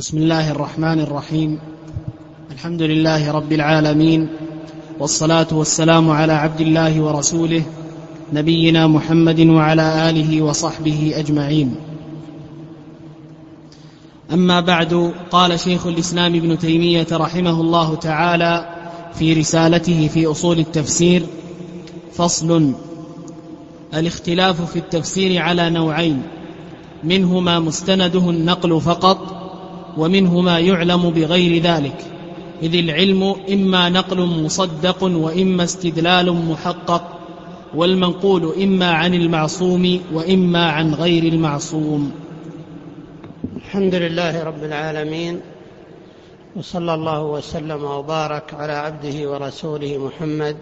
بسم الله الرحمن الرحيم. الحمد لله رب العالمين والصلاة والسلام على عبد الله ورسوله نبينا محمد وعلى آله وصحبه أجمعين. أما بعد قال شيخ الإسلام ابن تيمية رحمه الله تعالى في رسالته في أصول التفسير فصل الاختلاف في التفسير على نوعين منهما مستنده النقل فقط ومنه ما يعلم بغير ذلك. إذ العلم إما نقل مصدق وإما استدلال محقق والمنقول إما عن المعصوم وإما عن غير المعصوم. الحمد لله رب العالمين وصلى الله وسلم وبارك على عبده ورسوله محمد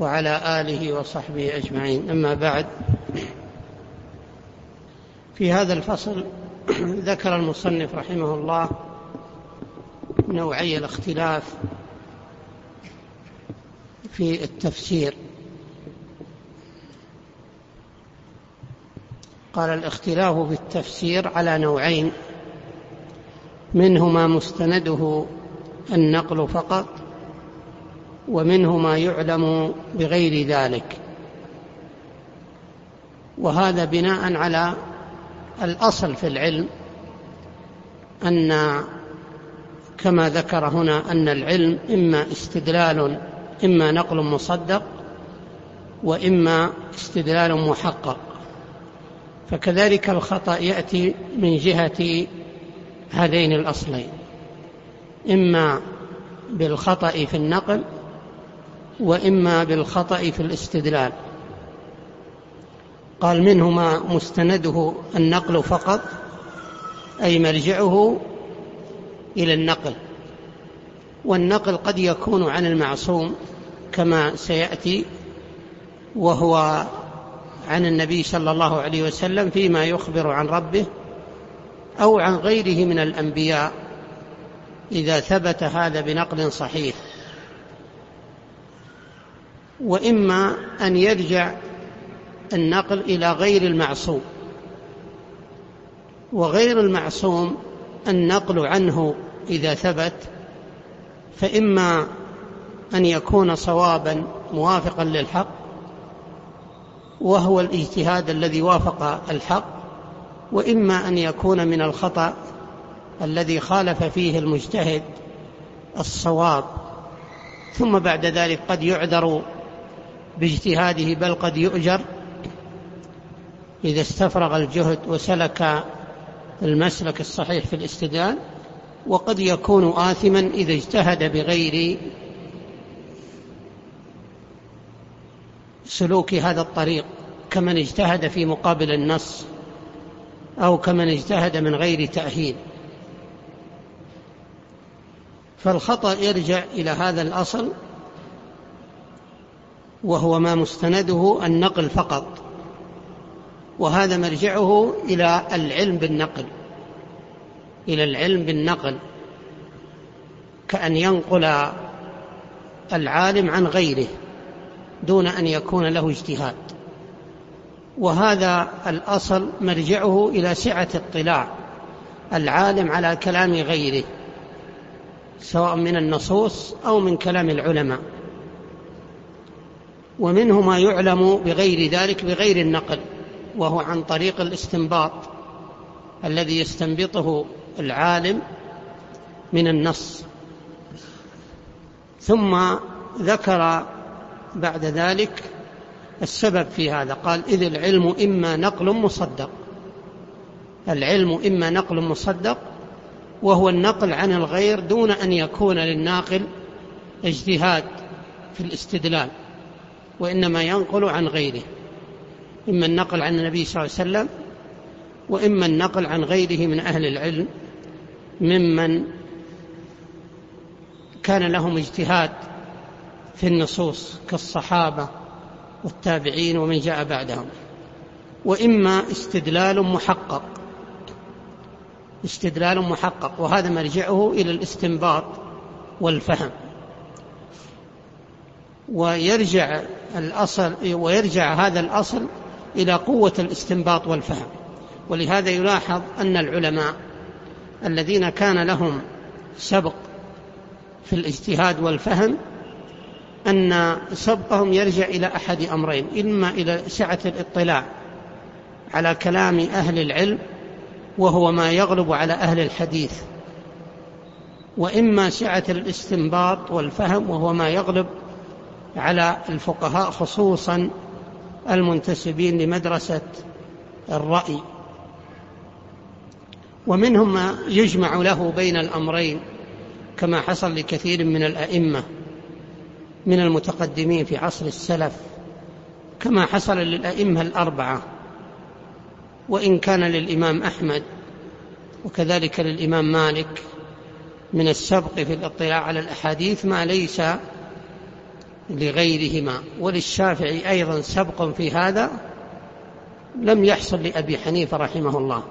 وعلى آله وصحبه أجمعين. أما بعد في هذا الفصل ذكر المصنف رحمه الله نوعي الاختلاف في التفسير. قال الاختلاف في التفسير على نوعين منه ما مستنده النقل فقط ومنه ما يعلم بغير ذلك. وهذا بناء على الأصل في العلم أن كما ذكر هنا أن العلم إما استدلال إما نقل مصدق وإما استدلال محقق. فكذلك الخطأ يأتي من جهة هذين الأصلين. إما بالخطأ في النقل وإما بالخطأ في الاستدلال. قال منهما مستنده النقل فقط أي مرجعه إلى النقل. والنقل قد يكون عن المعصوم كما سيأتي وهو عن النبي صلى الله عليه وسلم فيما يخبر عن ربه أو عن غيره من الأنبياء إذا ثبت هذا بنقل صحيح. وإما أن يرجع النقل إلى غير المعصوم. وغير المعصوم النقل عنه إذا ثبت فإما أن يكون صوابا موافقا للحق وهو الاجتهاد الذي وافق الحق وإما أن يكون من الخطأ الذي خالف فيه المجتهد الصواب. ثم بعد ذلك قد يعذر باجتهاده بل قد يؤجر. إذا استفرغ الجهد وسلك المسلك الصحيح في الاستدلال وقد يكون آثما إذا اجتهد بغير سلوك هذا الطريق كمن اجتهد في مقابل النص أو كمن اجتهد من غير تأهيل. فالخطأ يرجع إلى هذا الأصل وهو ما مستنده النقل فقط. وهذا مرجعه إلى العلم بالنقل إلى العلم بالنقل كأن ينقل العالم عن غيره دون أن يكون له اجتهاد. وهذا الأصل مرجعه إلى سعة اطلاع العالم على كلام غيره سواء من النصوص أو من كلام العلماء. ومنه ما يعلم بغير ذلك بغير النقل. وهو عن طريق الاستنباط الذي يستنبطه العالم من النص. ثم ذكر بعد ذلك السبب في هذا. قال إذ العلم إما نقل مصدق العلم إما نقل مصدق وهو النقل عن الغير دون أن يكون للناقل اجتهاد في الاستدلال وإنما ينقل عن غيره. إما النقل عن النبي صلى الله عليه وسلم وإما النقل عن غيره من أهل العلم ممن كان لهم اجتهاد في النصوص كالصحابة والتابعين ومن جاء بعدهم. وإما استدلال محقق استدلال محقق وهذا مرجعه إلى الاستنباط والفهم. ويرجع الأصل ويرجع هذا الأصل إلى قوة الاستنباط والفهم. ولهذا يلاحظ أن العلماء الذين كان لهم سبق في الاجتهاد والفهم أن سبقهم يرجع إلى أحد أمرين إما إلى سعة الاطلاع على كلام أهل العلم وهو ما يغلب على أهل الحديث وإما سعة الاستنباط والفهم وهو ما يغلب على الفقهاء خصوصا المنتسبين لمدرسة الرأي. ومنهم ما يجمع له بين الأمرين كما حصل لكثير من الأئمة من المتقدمين في عصر السلف كما حصل للأئمة الأربعة وإن كان للإمام أحمد وكذلك للإمام مالك من السبق في الاطلاع على الأحاديث ما ليس لغيرهما. وللشافعي أيضا سبق في هذا لم يحصل لأبي حنيفة رحمه الله.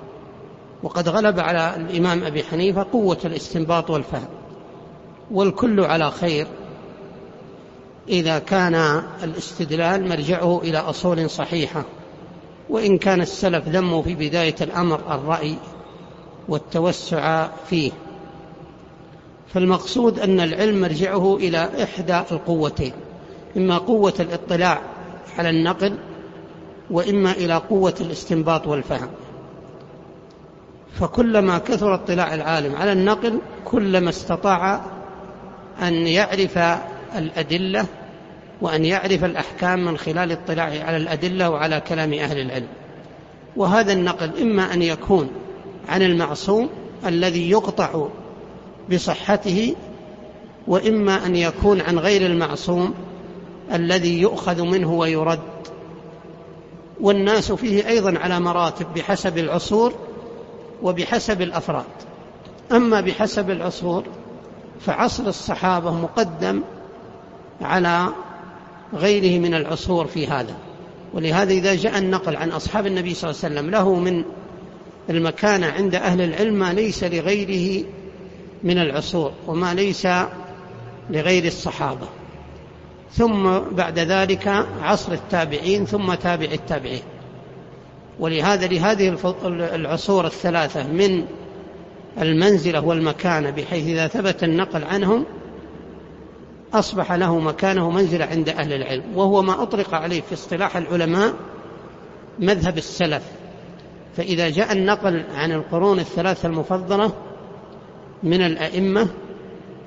وقد غلب على الإمام أبي حنيفة قوة الاستنباط والفهم. والكل على خير إذا كان الاستدلال مرجعه إلى أصول صحيحة. وإن كان السلف ذموا في بداية الأمر الرأي والتوسع فيه. فالمقصود أن العلم مرجعه إلى إحدى القوتين. إما قوة الاطلاع على النقل وإما إلى قوة الاستنباط والفهم. فكلما كثر اطلاع العالم على النقل كلما استطاع أن يعرف الأدلة وأن يعرف الأحكام من خلال اطلاعه على الأدلة وعلى كلام أهل العلم. وهذا النقل إما أن يكون عن المعصوم الذي يقطع بصحته وإما أن يكون عن غير المعصوم الذي يؤخذ منه ويرد. والناس فيه أيضا على مراتب بحسب العصور وبحسب الأفراد. أما بحسب العصور فعصر الصحابة مقدم على غيره من العصور في هذا. ولهذا إذا جاء النقل عن أصحاب النبي صلى الله عليه وسلم له من المكانة عند أهل العلم ما ليس لغيره من العصور وما ليس لغير الصحابة. ثم بعد ذلك عصر التابعين ثم تابع التابعين. ولهذا لهذه العصور الثلاثة من المنزلة والمكانة بحيث إذا ثبت النقل عنهم أصبح له مكانه منزلة عند أهل العلم. وهو ما أطلق عليه في اصطلاح العلماء مذهب السلف. فإذا جاء النقل عن القرون الثلاثة المفضلة من الأئمة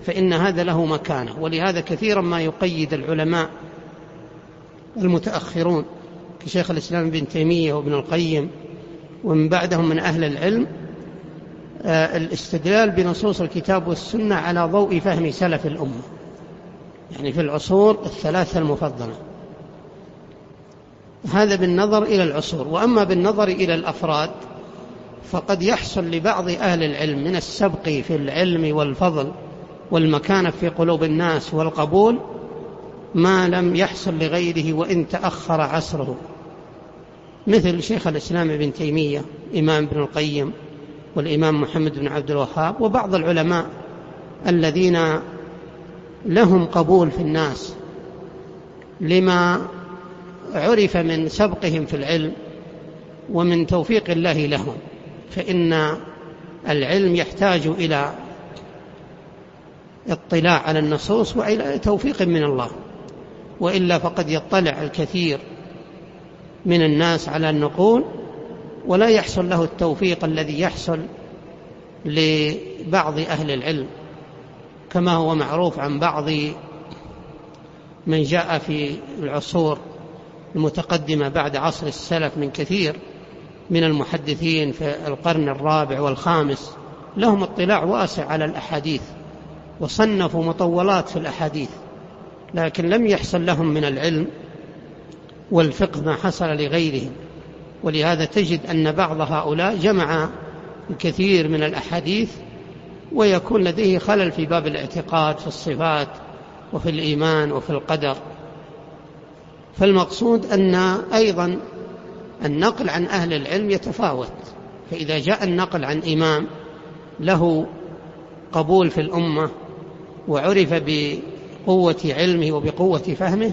فإن هذا له مكانة. ولهذا كثيرا ما يقيد العلماء المتأخرون كشيخ الإسلام ابن تيمية وابن القيم ومن بعدهم من أهل العلم آه، الاستدلال بنصوص الكتاب والسنة على ضوء فهم سلف الأمة. يعني في العصور الثلاثة المفضلة. هذا بالنظر إلى العصور. وأما بالنظر إلى الأفراد فقد يحصل لبعض أهل العلم من السبق في العلم والفضل والمكانة في قلوب الناس والقبول ما لم يحصل لغيره وإن تأخر عصره. مثل شيخ الإسلام ابن تيمية إمام ابن القيم والإمام محمد بن عبد الوهاب وبعض العلماء الذين لهم قبول في الناس لما عرف من سبقهم في العلم ومن توفيق الله لهم فإن العلم يحتاج إلى اطلاع على النصوص وإلى توفيق من الله. وإلا فقد يطلع الكثير من الناس على النقول ولا يحصل له التوفيق الذي يحصل لبعض أهل العلم. كما هو معروف عن بعض من جاء في العصور المتقدمة بعد عصر السلف من كثير من المحدثين في القرن الرابع والخامس لهم اطلاع واسع على الأحاديث. وصنفوا مطولات في الأحاديث لكن لم يحصل لهم من العلم والفقه ما حصل لغيرهم. ولهذا تجد أن بعض هؤلاء جمع الكثير من الأحاديث ويكون لديه خلل في باب الاعتقاد في الصفات وفي الإيمان وفي القدر. فالمقصود أن أيضا النقل عن أهل العلم يتفاوت. فإذا جاء النقل عن إمام له قبول في الأمة وعرف بقوة علمه وبقوة فهمه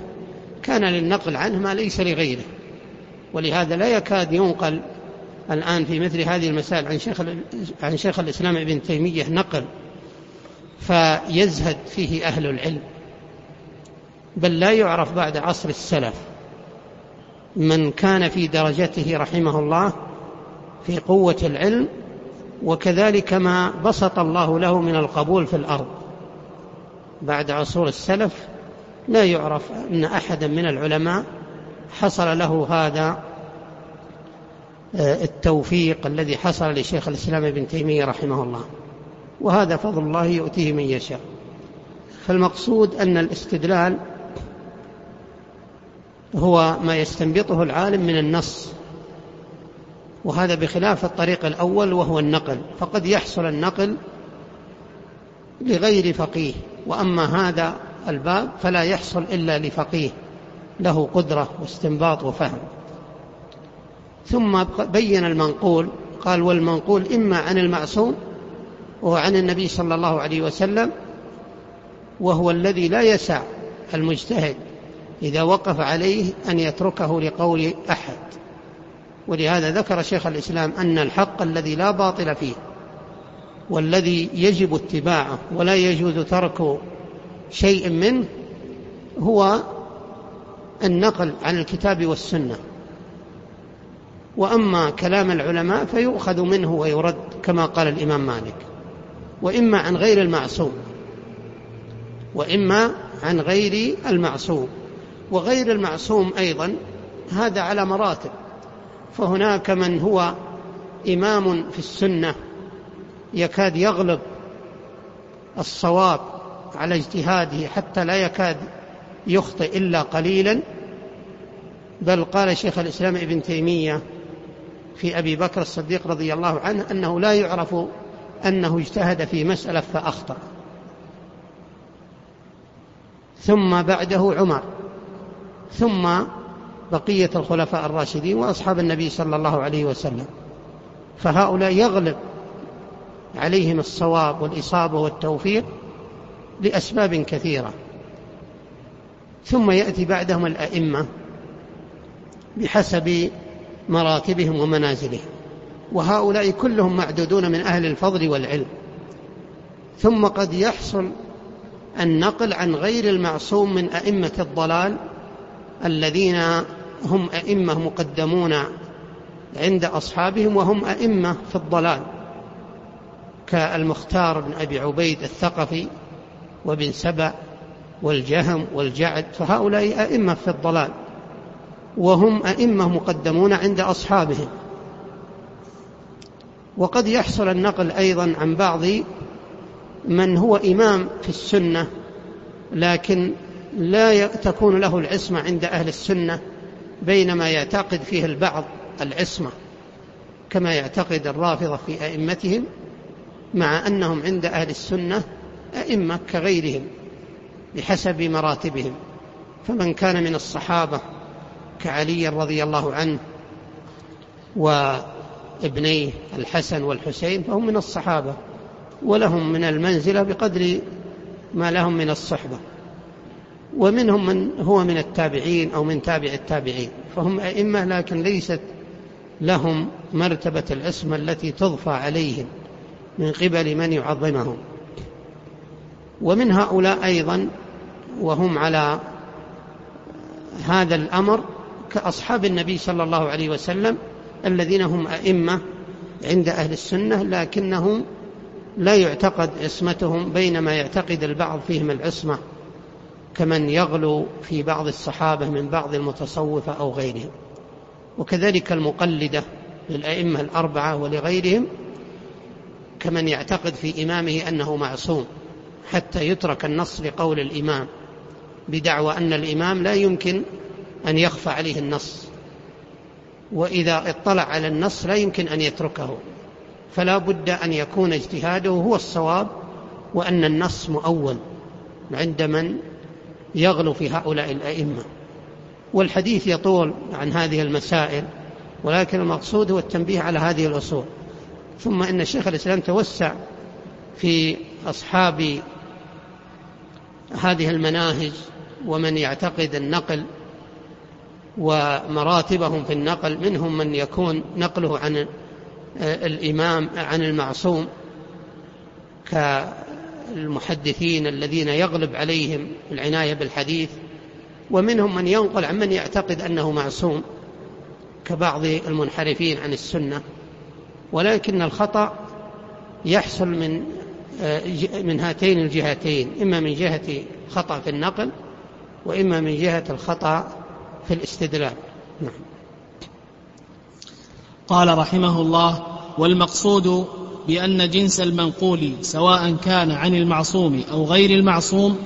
كان للنقل عنه ما ليس لغيره. ولهذا لا يكاد ينقل الآن في مثل هذه المسائل عن شيخ, عن شيخ الإسلام ابن تيمية نقل فيزهد فيه أهل العلم. بل لا يعرف بعد عصر السلف من كان في درجته رحمه الله في قوة العلم وكذلك ما بسط الله له من القبول في الأرض. بعد عصور السلف لا يعرف أن أحدا من العلماء حصل له هذا آه، التوفيق الذي حصل لشيخ الإسلام ابن تيمية رحمه الله. وهذا فضل الله يؤتيه من يشاء. فالمقصود أن الاستدلال هو ما يستنبطه العالم من النص. وهذا بخلاف الطريق الأول وهو النقل. فقد يحصل النقل لغير فقيه. وأما هذا الباب فلا يحصل إلا لفقيه له قدرة واستنباط وفهم. ثم بين المنقول قال والمنقول إما عن المعصوم وهو عن النبي صلى الله عليه وسلم وهو الذي لا يسع المجتهد إذا وقف عليه أن يتركه لقول أحد. ولهذا ذكر شيخ الإسلام أن الحق الذي لا باطل فيه والذي يجب اتباعه ولا يجوز ترك شيء منه هو النقل عن الكتاب والسنة. وأما كلام العلماء فيؤخذ منه ويرد كما قال الإمام مالك. وإما عن غير المعصوم وإما عن غير المعصوم. وغير المعصوم أيضا هذا على مراتب. فهناك من هو إمام في السنة يكاد يغلب الصواب على اجتهاده حتى لا يكاد يخطئ إلا قليلا. بل قال شيخ الإسلام ابن تيمية في أبي بكر الصديق رضي الله عنه أنه لا يعرف أنه اجتهد في مسألة فأخطأ. ثم بعده عمر. ثم بقية الخلفاء الراشدين وأصحاب النبي صلى الله عليه وسلم. فهؤلاء يغلب عليهم الصواب والإصابة والتوفيق لأسباب كثيرة. ثم يأتي بعدهم الأئمة بحسب مراتبهم ومنازلهم وهؤلاء كلهم معدودون من أهل الفضل والعلم. ثم قد يحصل النقل عن غير المعصوم من أئمة الضلال الذين هم أئمة مقدمون عند أصحابهم وهم أئمة في الضلال. كالمختار بن أبي عبيد الثقفي وابن سبع والجهم والجعد فهؤلاء أئمة في الضلال وهم أئمة مقدمون عند أصحابهم. وقد يحصل النقل أيضا عن بعض من هو إمام في السنة لكن لا تكون له العصمة عند أهل السنة بينما يعتقد فيه البعض العصمة كما يعتقد الرافضة في أئمتهم. مع أنهم عند أهل السنة أئمة كغيرهم بحسب مراتبهم. فمن كان من الصحابة كعلي رضي الله عنه وابنيه الحسن والحسين فهم من الصحابة ولهم من المنزلة بقدر ما لهم من الصحبة. ومنهم من هو من التابعين أو من تابع التابعين فهم أئمة لكن ليست لهم مرتبة العصمة التي تضفى عليهم. من قبل من يعظمهم. ومن هؤلاء أيضا وهم على هذا الأمر كأصحاب النبي صلى الله عليه وسلم الذين هم أئمة عند أهل السنة لكنهم لا يعتقد عصمتهم بينما يعتقد البعض فيهم العصمة كمن يغلو في بعض الصحابة من بعض المتصوفة أو غيرهم. وكذلك المقلدة للأئمة الأربعة ولغيرهم كمن يعتقد في إمامه أنه معصوم حتى يترك النص لقول الإمام بدعوى أن الإمام لا يمكن أن يخفى عليه النص. وإذا اطلع على النص لا يمكن أن يتركه. فلا بد أن يكون اجتهاده هو الصواب وأن النص مؤول عند من يغلو في هؤلاء الأئمة. والحديث يطول عن هذه المسائل ولكن المقصود هو التنبيه على هذه الأصول. ثم إن الشيخ الإسلام توسع في أصحاب هذه المناهج ومن يعتقد النقل ومراتبهم في النقل منهم من يكون نقله عن الإمام عن المعصوم كالمحدثين الذين يغلب عليهم العناية بالحديث ومنهم من ينقل عن من يعتقد أنه معصوم كبعض المنحرفين عن السنة. ولكن الخطأ يحصل من من هاتين الجهتين إما من جهة خطأ في النقل وإما من جهة الخطأ في الاستدلال. نعم. قال رحمه الله والمقصود بأن جنس المنقول سواء كان عن المعصوم أو غير المعصوم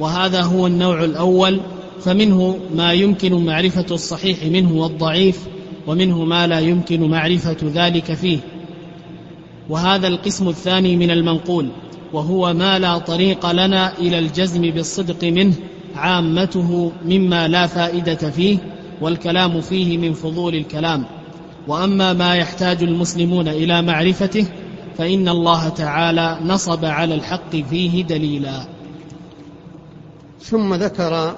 وهذا هو النوع الأول فمنه ما يمكن معرفة الصحيح منه والضعيف ومنه ما لا يمكن معرفة ذلك فيه. وهذا القسم الثاني من المنقول وهو ما لا طريق لنا إلى الجزم بالصدق منه عامته مما لا فائدة فيه والكلام فيه من فضول الكلام. وأما ما يحتاج المسلمون إلى معرفته فإن الله تعالى نصب على الحق فيه دليلا. ثم ذكر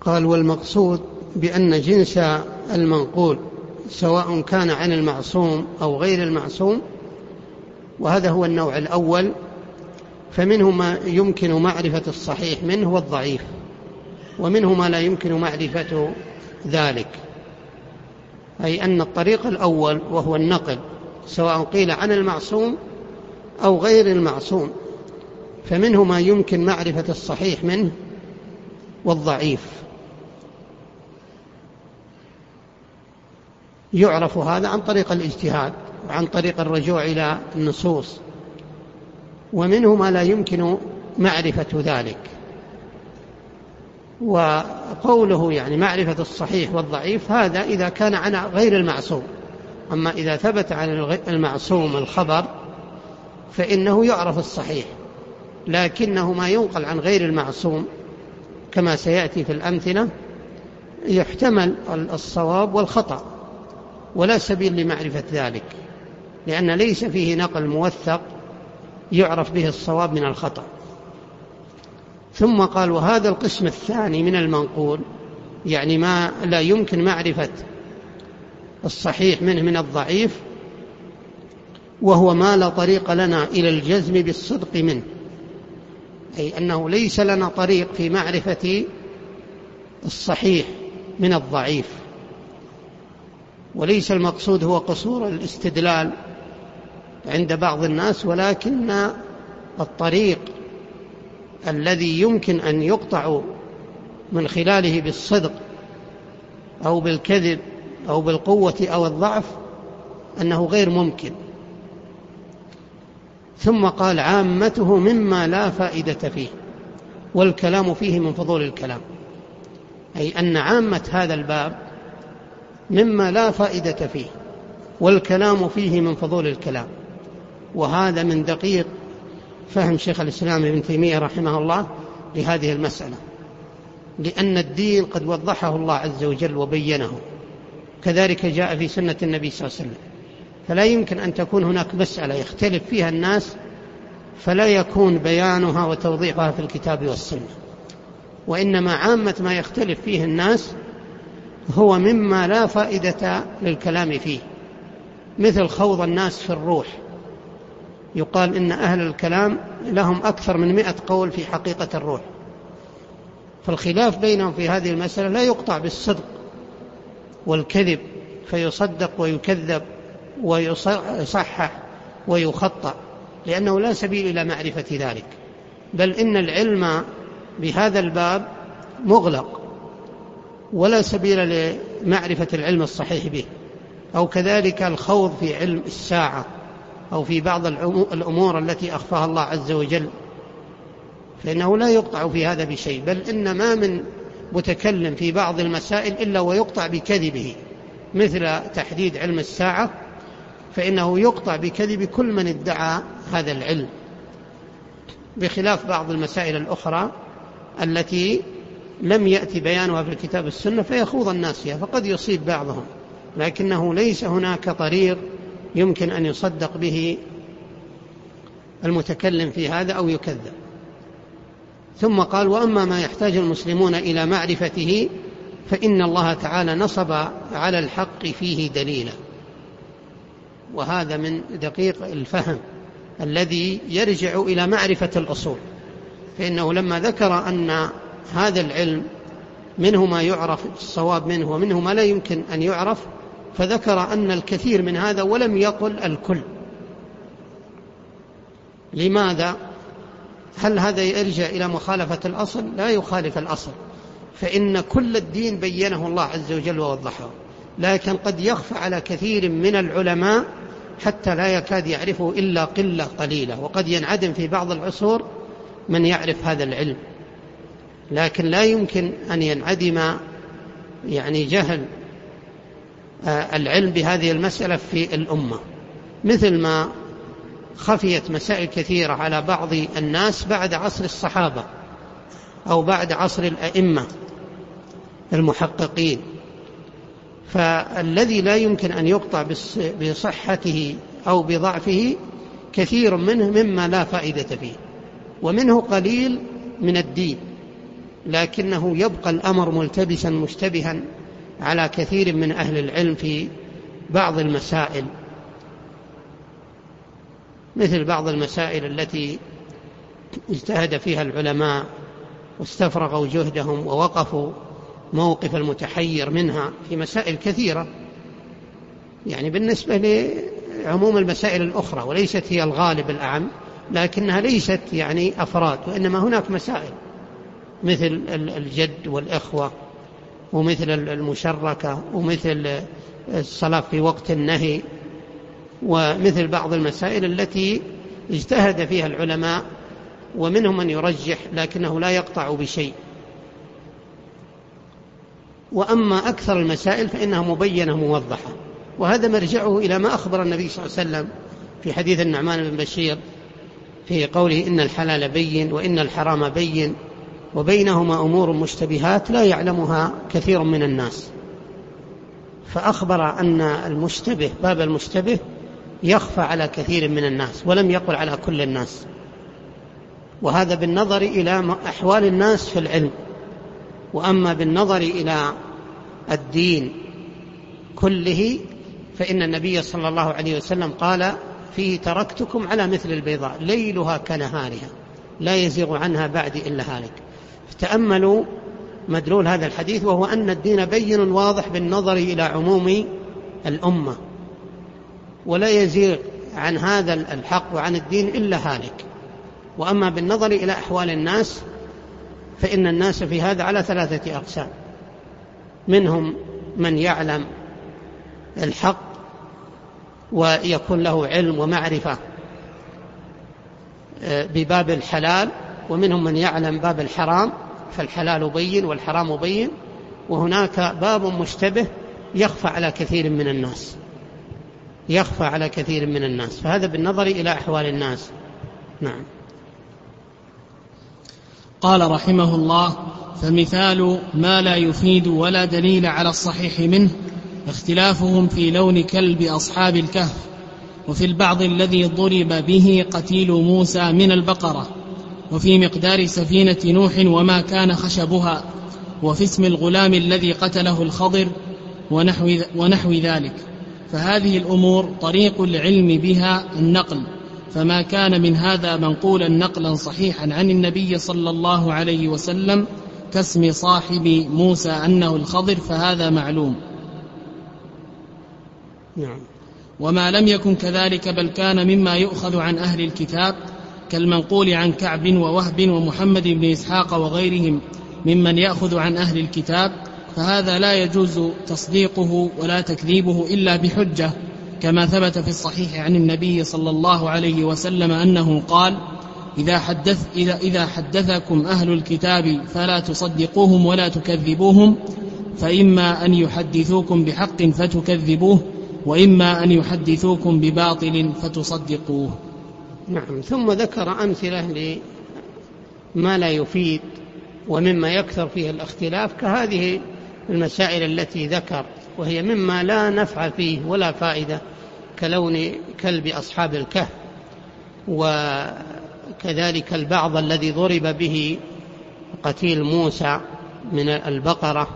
قال والمقصود بأن جنس المنقول سواء كان عن المعصوم أو غير المعصوم وهذا هو النوع الأول فمنه ما يمكن معرفة الصحيح منه والضعيف ومنه ما لا يمكن معرفة ذلك. أي أن الطريق الأول وهو النقل سواء قيل عن المعصوم أو غير المعصوم فمنه ما يمكن معرفة الصحيح منه والضعيف يعرف هذا عن طريق الاجتهاد وعن طريق الرجوع إلى النصوص. ومنه ما لا يمكن معرفة ذلك. وقوله يعني معرفة الصحيح والضعيف هذا إذا كان عن غير المعصوم. أما إذا ثبت عن المعصوم الخبر فإنه يعرف الصحيح. لكنه ما ينقل عن غير المعصوم كما سيأتي في الأمثلة يحتمل الصواب والخطأ. ولا سبيل لمعرفة ذلك لأن ليس فيه نقل موثق يعرف به الصواب من الخطأ. ثم قال وهذا القسم الثاني من المنقول يعني ما لا يمكن معرفة الصحيح منه من الضعيف وهو ما لا طريق لنا إلى الجزم بالصدق منه أي أنه ليس لنا طريق في معرفة الصحيح من الضعيف. وليس المقصود هو قصور الاستدلال عند بعض الناس ولكن الطريق الذي يمكن أن يقطع من خلاله بالصدق أو بالكذب أو بالقوة أو الضعف أنه غير ممكن. ثم قال عامته مما لا فائدة فيه والكلام فيه من فضول الكلام أي أن عامة هذا الباب مما لا فائدة فيه والكلام فيه من فضول الكلام. وهذا من دقيق فهم شيخ الإسلام ابن تيمية رحمه الله لهذه المسألة. لأن الدين قد وضحه الله عز وجل وبينه. كذلك جاء في سنة النبي صلى الله عليه وسلم. فلا يمكن أن تكون هناك مسألة يختلف فيها الناس فلا يكون بيانها وتوضيحها في الكتاب والسنة. وإنما عامة ما يختلف فيه الناس هو مما لا فائدة للكلام فيه مثل خوض الناس في الروح. يقال إن أهل الكلام لهم أكثر من مئة قول في حقيقة الروح. فالخلاف بينهم في هذه المسألة لا يقطع بالصدق والكذب فيصدق ويكذب ويصحح ويخطأ لأنه لا سبيل إلى معرفة ذلك. بل إن العلم بهذا الباب مغلق. ولا سبيل لمعرفة العلم الصحيح به. أو كذلك الخوض في علم الساعة أو في بعض الأمور التي أخفاها الله عز وجل. فإنه لا يقطع في هذا بشيء بل إن ما من متكلم في بعض المسائل إلا ويقطع بكذبه. مثل تحديد علم الساعة فإنه يقطع بكذب كل من ادعى هذا العلم. بخلاف بعض المسائل الأخرى التي لم يأتي بيانها في الكتاب السنة فيخوض الناس فيها فقد يصيب بعضهم. لكنه ليس هناك طريق يمكن أن يصدق به المتكلم في هذا أو يكذب. ثم قال وأما ما يحتاج المسلمون إلى معرفته فإن الله تعالى نصب على الحق فيه دليلا. وهذا من دقيق الفهم الذي يرجع إلى معرفة الأصول. فإنه لما ذكر أن هذا العلم منه ما يعرف الصواب منه ومنه ما لا يمكن أن يعرف فذكر أن الكثير من هذا ولم يقل الكل. لماذا؟ هل هذا يرجع إلى مخالفة الأصل؟ لا يخالف الأصل. فإن كل الدين بينه الله عز وجل ووضحه. لكن قد يخفى على كثير من العلماء حتى لا يكاد يعرفه إلا قلة قليلة. وقد ينعدم في بعض العصور من يعرف هذا العلم. لكن لا يمكن أن ينعدم يعني جهل آه، العلم بهذه المسألة في الأمة. مثل ما خفيت مسائل كثيرة على بعض الناس بعد عصر الصحابة أو بعد عصر الأئمة المحققين. فالذي لا يمكن أن يقطع بصحته أو بضعفه كثير منه مما لا فائدة فيه ومنه قليل من الدين. لكنه يبقى الأمر ملتبسا مشتبها على كثير من أهل العلم في بعض المسائل. مثل بعض المسائل التي اجتهد فيها العلماء واستفرغوا جهدهم ووقفوا موقف المتحير منها في مسائل كثيرة. يعني بالنسبة لعموم المسائل الأخرى وليست هي الغالب الأعم لكنها ليست يعني أفراد وإنما هناك مسائل. مثل الجد والإخوة ومثل المشركة ومثل الصلاة في وقت النهي ومثل بعض المسائل التي اجتهد فيها العلماء ومنهم من يرجح لكنه لا يقطع بشيء. وأما أكثر المسائل فإنها مبينة موضحة. وهذا مرجعه إلى ما أخبر النبي صلى الله عليه وسلم في حديث النعمان بن بشير في قوله إن الحلال بين وإن الحرام بين. وبينهما أمور مشتبهات لا يعلمها كثير من الناس. فأخبر أن المشتبه باب المشتبه يخفى على كثير من الناس ولم يقل على كل الناس. وهذا بالنظر إلى أحوال الناس في العلم. وأما بالنظر إلى الدين كله فإن النبي صلى الله عليه وسلم قال فيه تركتكم على مثل البيضاء ليلها كنهارها لا يزيغ عنها بعد إلا هالك. تأملوا مدلول هذا الحديث وهو أن الدين بين واضح بالنظر إلى عموم الأمة ولا يزيغ عن هذا الحق وعن الدين إلا هالك. وأما بالنظر إلى أحوال الناس فإن الناس في هذا على ثلاثة أقسام. منهم من يعلم الحق ويكون له علم ومعرفة آه، بباب الحلال ومنهم من يعلم باب الحرام فالحلال بين والحرام بين وهناك باب مشتبه يخفى على كثير من الناس. يخفى على كثير من الناس. فهذا بالنظر إلى أحوال الناس. نعم. قال رحمه الله فمثال ما لا يفيد ولا دليل على الصحيح منه اختلافهم في لون كلب أصحاب الكهف وفي البعض الذي ضرب به قتيل موسى من البقرة. وفي مقدار سفينة نوح وما كان خشبها وفي اسم الغلام الذي قتله الخضر ونحو, ونحو ذلك. فهذه الأمور طريق العلم بها النقل. فما كان من هذا منقولا نقلا صحيحا عن النبي صلى الله عليه وسلم كاسم صاحب موسى أنه الخضر فهذا معلوم. نعم. وما لم يكن كذلك بل كان مما يؤخذ عن أهل الكتاب كالمنقول عن كعب ووهب ومحمد بن إسحاق وغيرهم ممن يأخذ عن أهل الكتاب فهذا لا يجوز تصديقه ولا تكذيبه إلا بحجة كما ثبت في الصحيح عن النبي صلى الله عليه وسلم أنه قال إذا, حدث إذا, إذا حدثكم أهل الكتاب فلا تصدقوهم ولا تكذبوهم فإما أن يحدثوكم بحق فتكذبوه وإما أن يحدثوكم بباطل فتصدقوه. نعم. ثم ذكر أمثلة لما لا يفيد ومما يكثر فيه الاختلاف كهذه المسائل التي ذكر وهي مما لا نفع فيه ولا فائدة كلون كلب أصحاب الكهف وكذلك البعض الذي ضرب به قتيل موسى من البقرة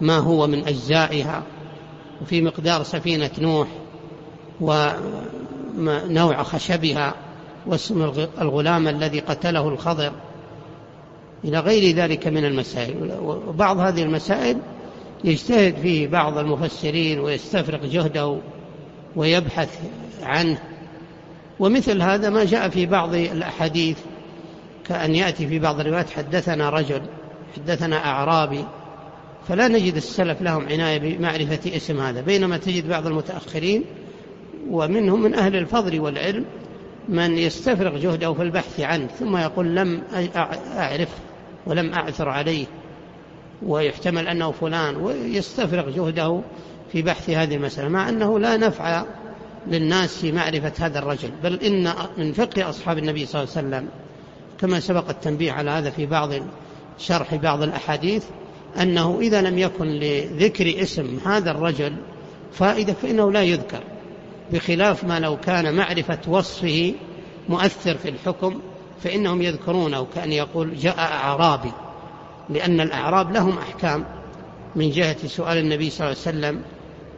ما هو من أجزائها وفي مقدار سفينة نوح ونوع خشبها واسم الغلام الذي قتله الخضر إلى غير ذلك من المسائل. وبعض هذه المسائل يجتهد فيه بعض المفسرين ويستفرغ جهده ويبحث عنه. ومثل هذا ما جاء في بعض الأحاديث كأن يأتي في بعض الروايات حدثنا رجل حدثنا أعرابي فلا نجد السلف لهم عناية بمعرفة اسم هذا بينما تجد بعض المتأخرين ومنهم من أهل الفضل والعلم من يستفرغ جهده في البحث عنه ثم يقول لم أعرف ولم أعثر عليه ويحتمل أنه فلان ويستفرغ جهده في بحث هذه المسألة مع أنه لا نفع للناس في معرفة هذا الرجل بل إن من فقه أصحاب النبي صلى الله عليه وسلم كما سبق التنبيه على هذا في بعض شرح بعض الأحاديث أنه إذا لم يكن لذكر اسم هذا الرجل فائدة فإنه لا يذكر. بخلاف ما لو كان معرفة وصفه مؤثر في الحكم فإنهم يذكرونه كأن يقول جاء أعرابي لأن الأعراب لهم أحكام. من جهة سؤال النبي صلى الله عليه وسلم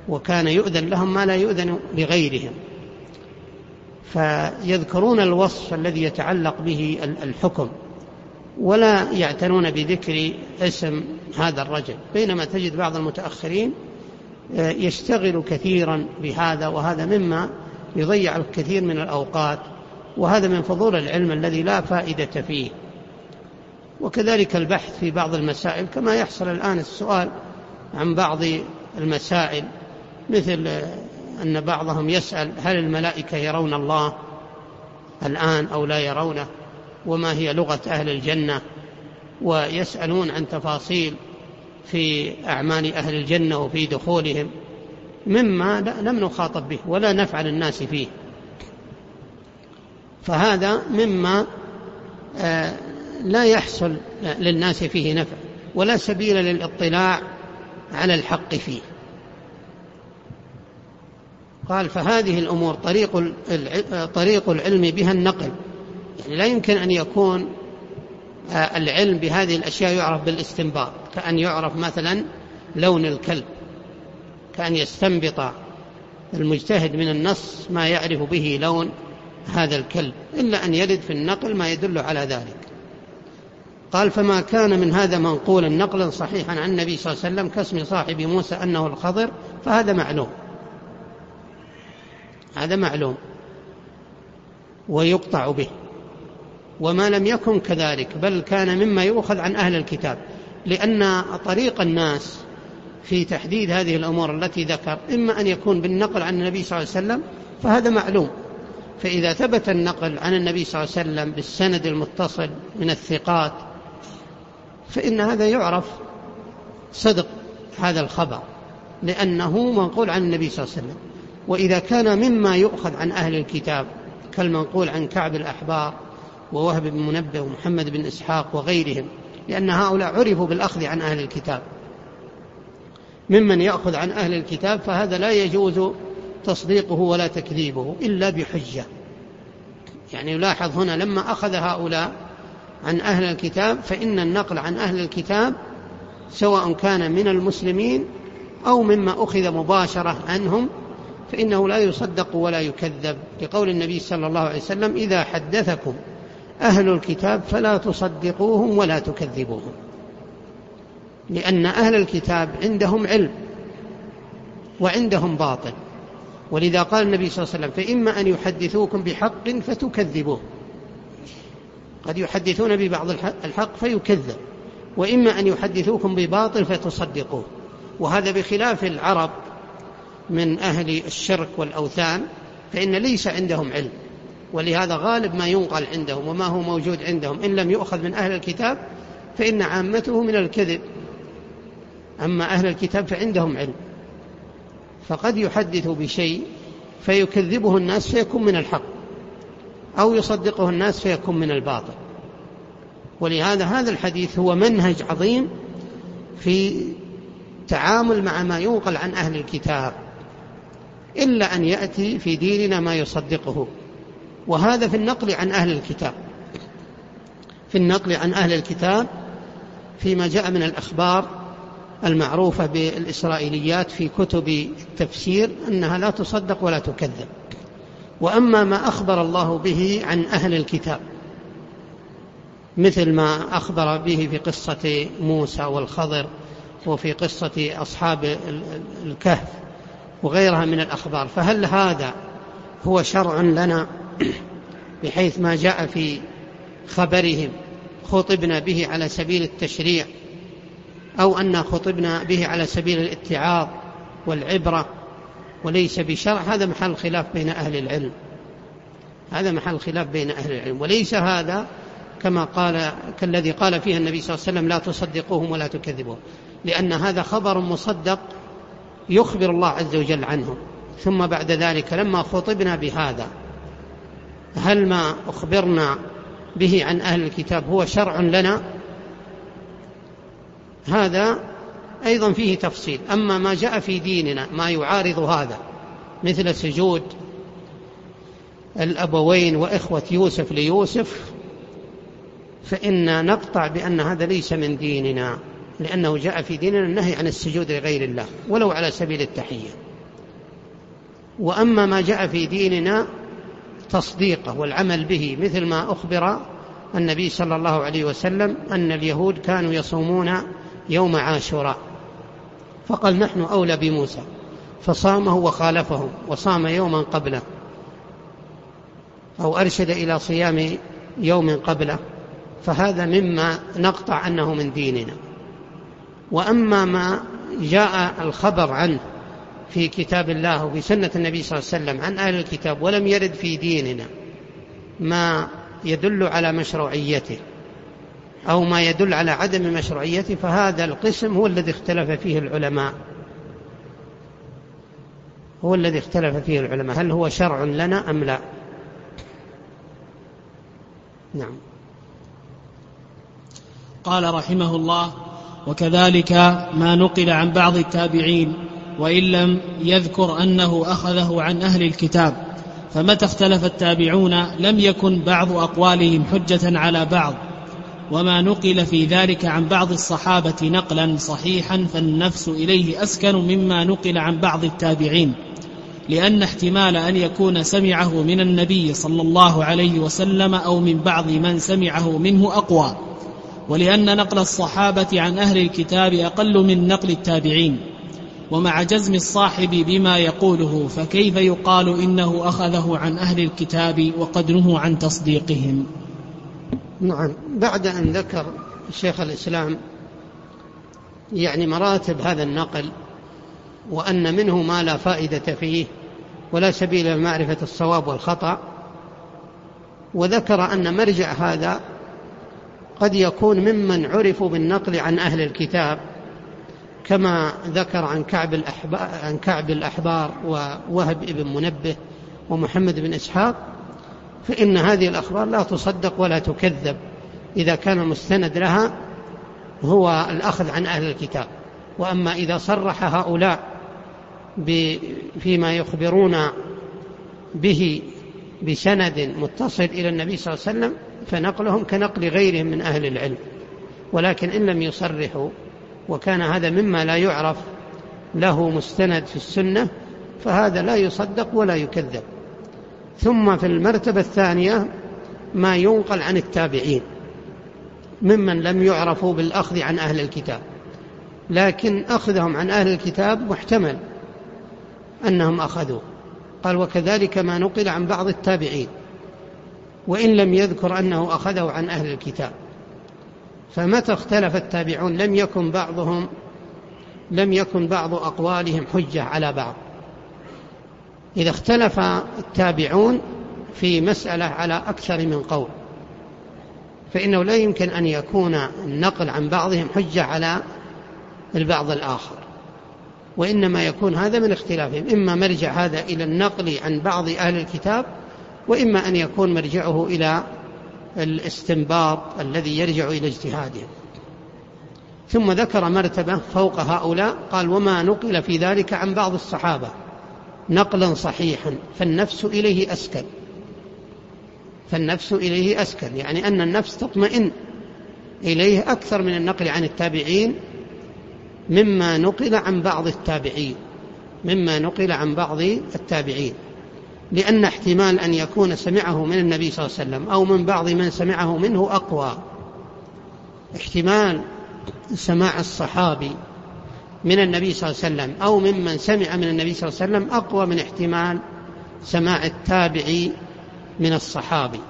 وكان يؤذن لهم ما لا يؤذن لغيرهم. فيذكرون الوصف الذي يتعلق به الحكم ولا يعتنون بذكر اسم هذا الرجل. بينما تجد بعض المتأخرين يشتغل كثيرا بهذا وهذا مما يضيع الكثير من الأوقات وهذا من فضول العلم الذي لا فائدة فيه. وكذلك البحث في بعض المسائل كما يحصل الآن السؤال عن بعض المسائل مثل أن بعضهم يسأل هل الملائكة يرون الله الآن أو لا يرونه؟ وما هي لغة أهل الجنة؟ ويسألون عن تفاصيل في أعمال أهل الجنة وفي دخولهم مما لم نخاطب به ولا نفعل الناس فيه. فهذا مما آه، لا يحصل للناس فيه نفع ولا سبيل للاطلاع على الحق فيه. قال فهذه الأمور طريق طريق العلم بها النقل. يعني لا يمكن أن يكون العلم بهذه الأشياء يعرف بالاستنباط كأن يعرف مثلا لون الكلب كأن يستنبط المجتهد من النص ما يعرف به لون هذا الكلب إلا أن يرد في النقل ما يدل على ذلك. قال فما كان من هذا منقولا نقلا صحيحا عن النبي صلى الله عليه وسلم كاسم صاحب موسى أنه الخضر فهذا معلوم. هذا معلوم. ويقطع به. وما لم يكن كذلك بل كان مما يؤخذ عن أهل الكتاب. لأن طريق الناس في تحديد هذه الأمور التي ذكر إما أن يكون بالنقل عن النبي صلى الله عليه وسلم فهذا معلوم. فإذا ثبت النقل عن النبي صلى الله عليه وسلم بالسند المتصل من الثقات فإن هذا يعرف صدق هذا الخبر لأنه منقول عن النبي صلى الله عليه وسلم. وإذا كان مما يؤخذ عن أهل الكتاب كالمنقول عن كعب الأحبار ووهب بن منبه ومحمد بن إسحاق وغيرهم لأن هؤلاء عرفوا بالأخذ عن أهل الكتاب. ممن يأخذ عن أهل الكتاب فهذا لا يجوز تصديقه ولا تكذيبه إلا بحجة. يعني يلاحظ هنا لما أخذ هؤلاء عن أهل الكتاب فإن النقل عن أهل الكتاب سواء كان من المسلمين أو مما أخذ مباشرة عنهم فإنه لا يصدق ولا يكذب. لقول النبي صلى الله عليه وسلم إذا حدثكم أهل الكتاب فلا تصدقوهم ولا تكذبوهم. لأن أهل الكتاب عندهم علم وعندهم باطل. ولذا قال النبي صلى الله عليه وسلم فإما أن يحدثوكم بحق فتكذبوه. قد يحدثون ببعض الحق فيكذب. وإما أن يحدثوكم بباطل فتصدقوه. وهذا بخلاف العرب من أهل الشرك والأوثان فإن ليس عندهم علم. ولهذا غالب ما ينقل عندهم وما هو موجود عندهم. إن لم يؤخذ من أهل الكتاب فإن عامته من الكذب. أما أهل الكتاب فعندهم علم. فقد يحدث بشيء فيكذبه الناس فيكون من الحق. أو يصدقه الناس فيكون من الباطل. ولهذا هذا الحديث هو منهج عظيم في التعامل مع ما ينقل عن أهل الكتاب. إلا أن يأتي في ديننا ما يصدقه. وهذا في النقل عن أهل الكتاب. في النقل عن أهل الكتاب فيما جاء من الأخبار المعروفة بالإسرائيليات في كتب التفسير أنها لا تصدق ولا تكذب. وأما ما أخبر الله به عن أهل الكتاب مثل ما أخبر به في قصة موسى والخضر وفي قصة أصحاب الكهف وغيرها من الأخبار فهل هذا هو شرع لنا؟ بحيث ما جاء في خبرهم خطبنا به على سبيل التشريع أو أن خطبنا به على سبيل الاتعاظ والعبرة وليس بشرع. هذا محل خلاف بين أهل العلم. هذا محل خلاف بين أهل العلم. وليس هذا كما قال كالذي قال فيه النبي صلى الله عليه وسلم لا تصدقوهم ولا تكذبوهم. لأن هذا خبر مصدق يخبر الله عز وجل عنه. ثم بعد ذلك لما خطبنا بهذا هل ما أخبرنا به عن أهل الكتاب هو شرع لنا؟ هذا أيضا فيه تفصيل. أما ما جاء في ديننا ما يعارض هذا مثل سجود الأبوين وإخوة يوسف ليوسف فإن نقطع بأن هذا ليس من ديننا لأنه جاء في ديننا النهي عن السجود لغير الله ولو على سبيل التحية. وأما ما جاء في ديننا تصديقه والعمل به مثل ما أخبر النبي صلى الله عليه وسلم أن اليهود كانوا يصومون يوم عاشوراء فقال نحن أولى بموسى فصامه وخالفه وصام يوما قبله أو أرشد إلى صيام يوم قبله فهذا مما نقطع أنه من ديننا. وأما ما جاء الخبر عنه في كتاب الله وفي سنة النبي صلى الله عليه وسلم عن أهل الكتاب ولم يرد في ديننا ما يدل على مشروعيته أو ما يدل على عدم مشروعيته فهذا القسم هو الذي اختلف فيه العلماء. هو الذي اختلف فيه العلماء. هل هو شرع لنا أم لا؟ نعم. قال رحمه الله وكذلك ما نقل عن بعض التابعين وإن لم يذكر أنه أخذه عن أهل الكتاب فمتى اختلف التابعون لم يكن بعض أقوالهم حجة على بعض وما نقل في ذلك عن بعض الصحابة نقلا صحيحا فالنفس إليه أسكن مما نقل عن بعض التابعين لأن احتمال أن يكون سمعه من النبي صلى الله عليه وسلم أو من بعض من سمعه منه أقوى ولأن نقل الصحابة عن أهل الكتاب أقل من نقل التابعين. ومع جزم الصاحب بما يقوله فكيف يقال إنه أخذه عن أهل الكتاب وقد نهوا عن تصديقهم؟ نعم. بعد أن ذكر شيخ الإسلام يعني مراتب هذا النقل وأن منه ما لا فائدة فيه ولا سبيل لمعرفة الصواب والخطأ وذكر أن مرجع هذا قد يكون ممن عرفوا بالنقل عن أهل الكتاب كما ذكر عن كعب الأحبار, عن كعب الأحبار ووهب ابن منبه ومحمد بن إسحاق فإن هذه الأخبار لا تصدق ولا تكذب. إذا كان المستند لها هو الأخذ عن أهل الكتاب. وأما إذا صرح هؤلاء فيما يخبرون به بسند متصل إلى النبي صلى الله عليه وسلم فنقلهم كنقل غيرهم من أهل العلم. ولكن إن لم يصرحوا وكان هذا مما لا يعرف له مستند في السنة فهذا لا يصدق ولا يكذب. ثم في المرتبة الثانية ما ينقل عن التابعين ممن لم يعرفوا بالأخذ عن أهل الكتاب. لكن أخذهم عن أهل الكتاب محتمل أنهم أخذوه. قال وكذلك ما نقل عن بعض التابعين وإن لم يذكر أنه أخذه عن أهل الكتاب. فمتى اختلف التابعون؟ لم يكن بعضهم لم يكن بعض أقوالهم حجة على بعض. إذا اختلف التابعون في مسألة على أكثر من قول فإنه لا يمكن أن يكون النقل عن بعضهم حجة على البعض الآخر وإنما يكون هذا من اختلافهم. إما مرجع هذا إلى النقل عن بعض أهل الكتاب وإما أن يكون مرجعه إلى الاستنباط الذي يرجع إلى اجتهادهم ثم ذكر مرتبة فوق هؤلاء قال وما نقل في ذلك عن بعض الصحابة نقلا صحيحا فالنفس إليه أسكن. فالنفس إليه أسكن يعني أن النفس تطمئن إليه أكثر من النقل عن التابعين مما نقل عن بعض التابعين مما نقل عن بعض التابعين. لأن احتمال أن يكون سمعه من النبي صلى الله عليه وسلم أو من بعض من سمعه منه أقوى. احتمال سماع الصحابي من النبي صلى الله عليه وسلم أو ممن سمع من النبي صلى الله عليه وسلم أقوى من احتمال سماع التابعي من الصحابي.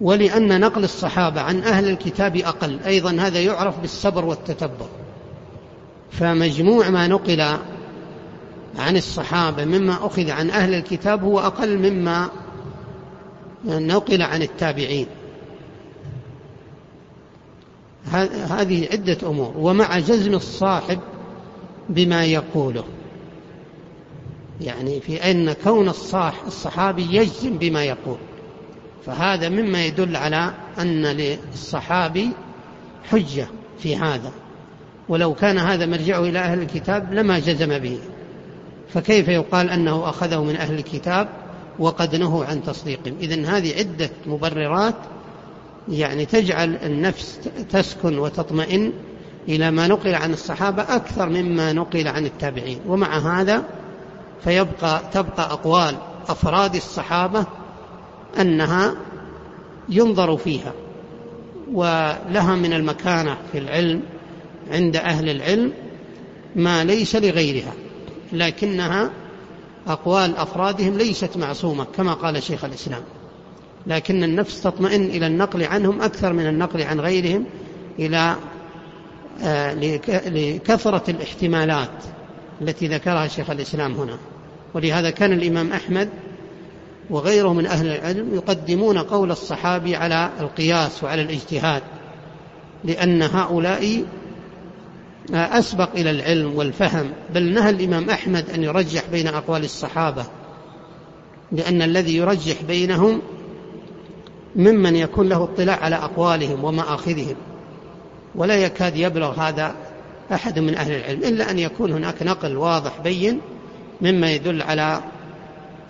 ولأن نقل الصحابة عن أهل الكتاب أقل. أيضا هذا يعرف بالصبر والتتبع. فمجموع ما نقل عن الصحابة مما أخذ عن أهل الكتاب هو أقل مما نقل عن التابعين. هذه عدة أمور. ومع جزم الصاحب بما يقوله. يعني في أن كون الصاح الصحابي يجزم بما يقول. فهذا مما يدل على أن للصحابي حجة في هذا. ولو كان هذا مرجعه إلى أهل الكتاب لما جزم به. فكيف يقال أنه أخذه من أهل الكتاب وقد نهوا عن تصديقهم إذن هذه عدة مبررات يعني تجعل النفس تسكن وتطمئن إلى ما نقل عن الصحابة أكثر مما نقل عن التابعين. ومع هذا فيبقى تبقى أقوال أفراد الصحابة أنها ينظر فيها ولها من المكانة في العلم عند أهل العلم ما ليس لغيرها. لكنها أقوال أفرادهم ليست معصومة كما قال شيخ الإسلام. لكن النفس تطمئن إلى النقل عنهم أكثر من النقل عن غيرهم إلى آه، لكثرة الاحتمالات التي ذكرها شيخ الإسلام هنا. ولهذا كان الإمام أحمد وغيره من أهل العلم يقدمون قول الصحابي على القياس وعلى الاجتهاد لأن هؤلاء أسبق إلى العلم والفهم بل نهى الإمام أحمد أن يرجح بين أقوال الصحابة لأن الذي يرجح بينهم ممن يكون له اطلاع على أقوالهم ومآخذهم ولا يكاد يبلغ هذا أحد من أهل العلم إلا أن يكون هناك نقل واضح بين مما يدل على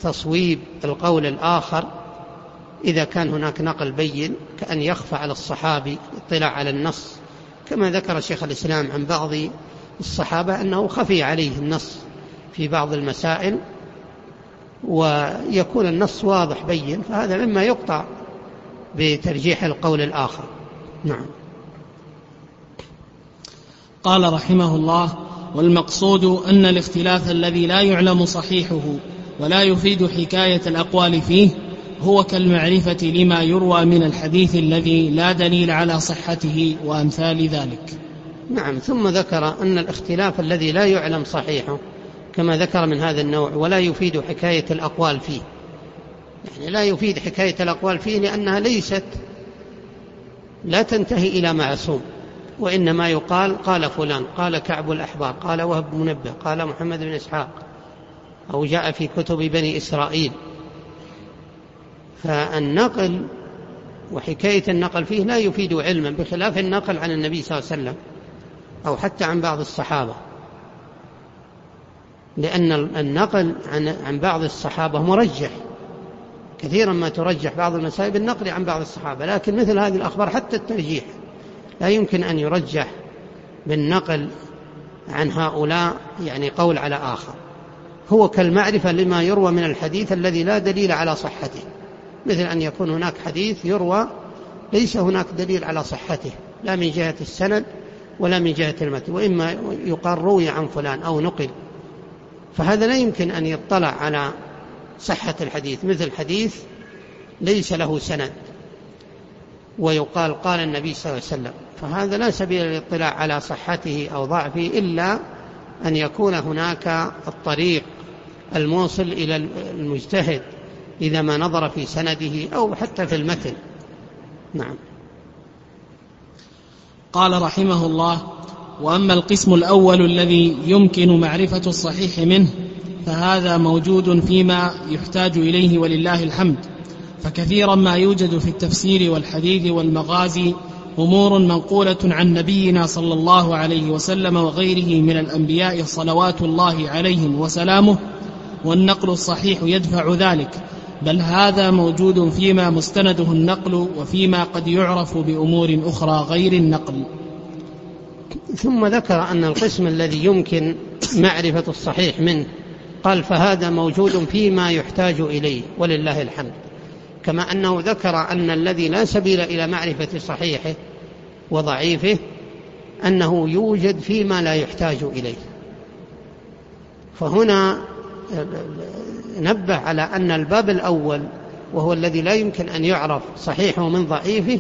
تصويب القول الآخر إذا كان هناك نقل بين كأن يخفى على الصحابي اطلاع على النص. كما ذكر شيخ الإسلام عن بعض الصحابة أنه خفي عليه النص في بعض المسائل ويكون النص واضح بين فهذا مما يقطع بترجيح القول الآخر. نعم. قال رحمه الله والمقصود أن الاختلاف الذي لا يعلم صحيحه ولا يفيد حكاية الأقوال فيه هو كالمعرفة لما يروى من الحديث الذي لا دليل على صحته وأمثال ذلك. نعم ثم ذكر أن الاختلاف الذي لا يعلم صحيحه كما ذكر من هذا النوع ولا يفيد حكاية الأقوال فيه. يعني لا يفيد حكاية الأقوال فيه لأنها ليست لا تنتهي إلى معصوم. وإنما يقال قال فلان قال كعب الأحبار قال وهب منبه قال محمد بن إسحاق أو جاء في كتب بني إسرائيل. فالنقل وحكاية النقل فيه لا يفيد علما بخلاف النقل عن النبي صلى الله عليه وسلم أو حتى عن بعض الصحابة. لأن النقل عن بعض الصحابة مرجح. كثيرا ما ترجح بعض المسائل بالنقل عن بعض الصحابة لكن مثل هذه الأخبار حتى الترجيح. لا يمكن أن يرجح بالنقل عن هؤلاء يعني قول على آخر. هو كالمعرفة لما يروى من الحديث الذي لا دليل على صحته. مثل أن يكون هناك حديث يروى ليس هناك دليل على صحته لا من جهة السند ولا من جهة المتن وإما يقال روي عن فلان أو نقل. فهذا لا يمكن أن يطلع على صحة الحديث مثل حديث ليس له سند ويقال قال النبي صلى الله عليه وسلم. فهذا لا سبيل للاطلاع على صحته أو ضعفه إلا أن يكون هناك الطريق الموصل إلى المجتهد. إذا ما نظر في سنده أو حتى في المتن. نعم. قال رحمه الله وأما القسم الأول الذي يمكن معرفة الصحيح منه فهذا موجود فيما يحتاج إليه ولله الحمد. فكثيرا ما يوجد في التفسير والحديث والمغازي أمور منقولة عن نبينا صلى الله عليه وسلم وغيره من الأنبياء صلوات الله عليهم وسلامه والنقل الصحيح يدفع ذلك. بل هذا موجود فيما مستنده النقل وفيما قد يعرف بأمور أخرى غير النقل. ثم ذكر أن القسم الذي يمكن معرفة الصحيح منه قال فهذا موجود فيما يحتاج إليه ولله الحمد. كما أنه ذكر أن الذي لا سبيل إلى معرفة صحيحه وضعيفه أنه يوجد فيما لا يحتاج إليه. فهنا نبه على أن الباب الأول وهو الذي لا يمكن أن يعرف صحيحه من ضعيفه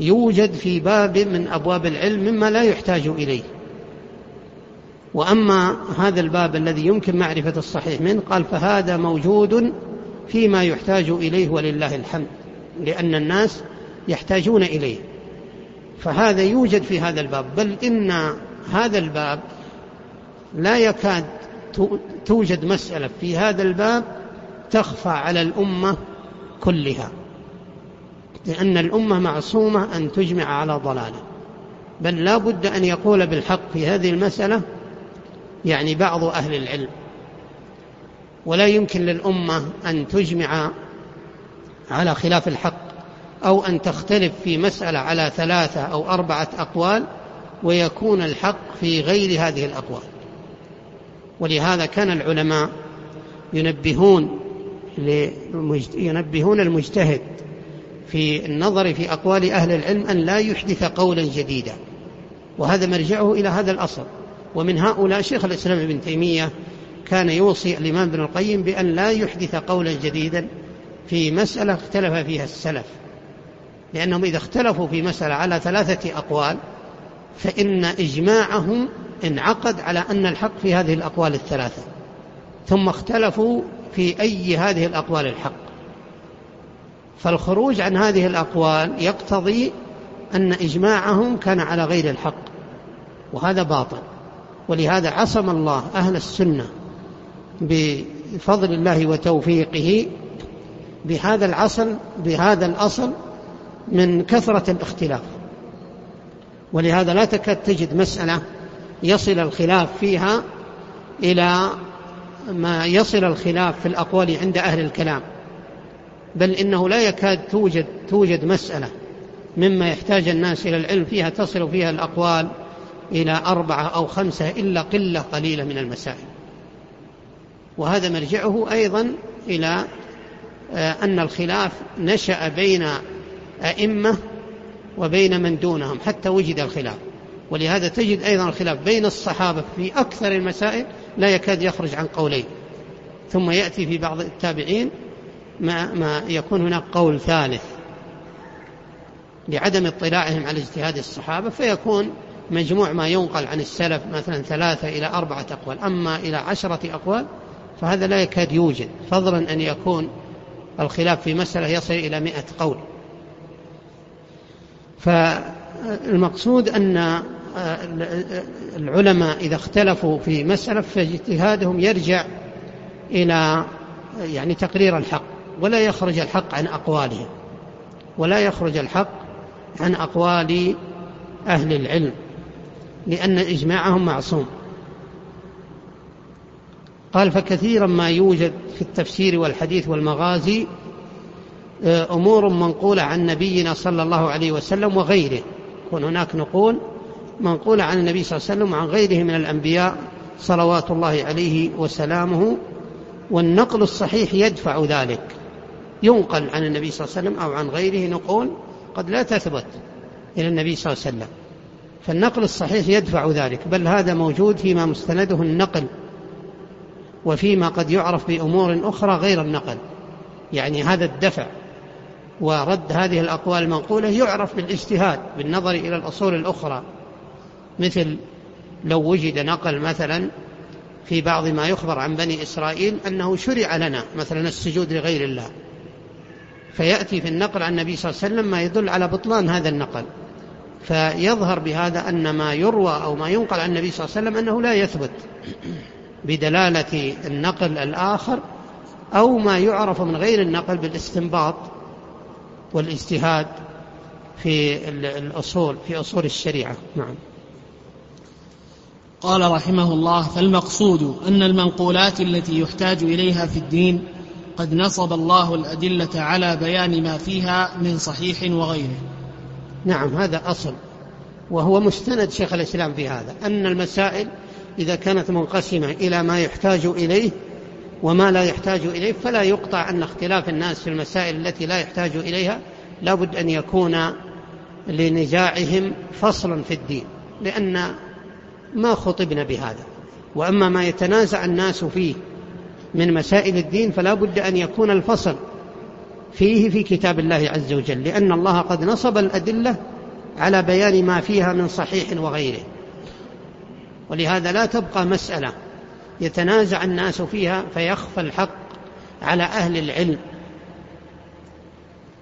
يوجد في باب من أبواب العلم مما لا يحتاج إليه. وأما هذا الباب الذي يمكن معرفة الصحيح منه قال فهذا موجود فيما يحتاج إليه ولله الحمد لأن الناس يحتاجون إليه. فهذا يوجد في هذا الباب بل إن هذا الباب لا يكاد توجد مسألة في هذا الباب تخفى على الأمة كلها لأن الأمة معصومة أن تجمع على ضلالة. بل لا بد أن يقول بالحق في هذه المسألة يعني بعض أهل العلم ولا يمكن للأمة أن تجمع على خلاف الحق أو أن تختلف في مسألة على ثلاثة أو أربعة أقوال ويكون الحق في غير هذه الأقوال. ولهذا كان العلماء ينبهون ينبهون المجتهد في النظر في أقوال أهل العلم أن لا يحدث قولا جديدا وهذا مرجعه إلى هذا الأصل. ومن هؤلاء شيخ الإسلام ابن تيمية كان يوصي الإمام ابن القيم بأن لا يحدث قولا جديدا في مسألة اختلف فيها السلف لأنهم إذا اختلفوا في مسألة على ثلاثة أقوال فإن إجماعهم انعقد على أن الحق في هذه الأقوال الثلاثة ثم اختلفوا في أي هذه الأقوال الحق. فالخروج عن هذه الأقوال يقتضي أن إجماعهم كان على غير الحق وهذا باطل. ولهذا عصم الله أهل السنة بفضل الله وتوفيقه بهذا العصل بهذا الأصل من كثرة الاختلاف. ولهذا لا تكاد تجد مسألة يصل الخلاف فيها إلى ما يصل الخلاف في الأقوال عند أهل الكلام. بل إنه لا يكاد توجد, توجد مسألة مما يحتاج الناس إلى العلم فيها تصل فيها الأقوال إلى أربعة أو خمسة إلا قلة قليلة من المسائل. وهذا مرجعه أيضا إلى آه، أن الخلاف نشأ بين أئمة وبين من دونهم حتى وجد الخلاف. ولهذا تجد أيضا الخلاف بين الصحابة في أكثر المسائل لا يكاد يخرج عن قولين. ثم يأتي في بعض التابعين ما, ما يكون هناك قول ثالث لعدم اطلاعهم على اجتهاد الصحابة فيكون مجموع ما ينقل عن السلف مثلا ثلاثة إلى أربعة أقوال أما إلى عشرة أقوال فهذا لا يكاد يوجد. فضلا أن يكون الخلاف في مسألة يصل إلى مئة قول. فالمقصود أن العلماء إذا اختلفوا في مسألة فاجتهادهم يرجع إلى يعني تقرير الحق ولا يخرج الحق عن أقوالهم ولا يخرج الحق عن أقوال أهل العلم لأن إجماعهم معصوم. قال فكثيرا ما يوجد في التفسير والحديث والمغازي آه، أمور منقولة عن نبينا صلى الله عليه وسلم وغيره. يكون هناك نقول منقولة عن النبي صلى الله عليه وسلم وعن غيره من الأنبياء صلوات الله عليه وسلامه والنقل الصحيح يدفع ذلك. ينقل عن النبي صلى الله عليه وسلم أو عن غيره نقول قد لا تثبت إلى النبي صلى الله عليه وسلم. فالنقل الصحيح يدفع ذلك بل هذا موجود فيما مستنده النقل وفيما قد يعرف بأمور أخرى غير النقل. يعني هذا الدفع ورد هذه الأقوال المنقولة يعرف بالاجتهاد بالنظر إلى الأصول الأخرى. مثل لو وجد نقل مثلا في بعض ما يخبر عن بني إسرائيل أنه شرع لنا مثلا السجود لغير الله. فيأتي في النقل عن النبي صلى الله عليه وسلم ما يدل على بطلان هذا النقل. فيظهر بهذا أن ما يروى أو ما ينقل عن النبي صلى الله عليه وسلم أنه لا يثبت بدلالة النقل الآخر أو ما يعرف من غير النقل بالاستنباط والاجتهاد في الأصول في أصول الشريعة. نعم. قال رحمه الله فالمقصود أن المنقولات التي يحتاج إليها في الدين قد نصب الله الأدلة على بيان ما فيها من صحيح وغيره. نعم هذا أصل وهو مستند شيخ الإسلام في هذا أن المسائل إذا كانت منقسمة إلى ما يحتاج إليه وما لا يحتاج إليه فلا يقطع أن اختلاف الناس في المسائل التي لا يحتاج إليها لابد أن يكون لنزاعهم فصلا في الدين لأن ما خطبنا بهذا. وأما ما يتنازع الناس فيه من مسائل الدين فلا بد أن يكون الفصل فيه في كتاب الله عز وجل لأن الله قد نصب الأدلة على بيان ما فيها من صحيح وغيره. ولهذا لا تبقى مسألة يتنازع الناس فيها فيخفى الحق على أهل العلم.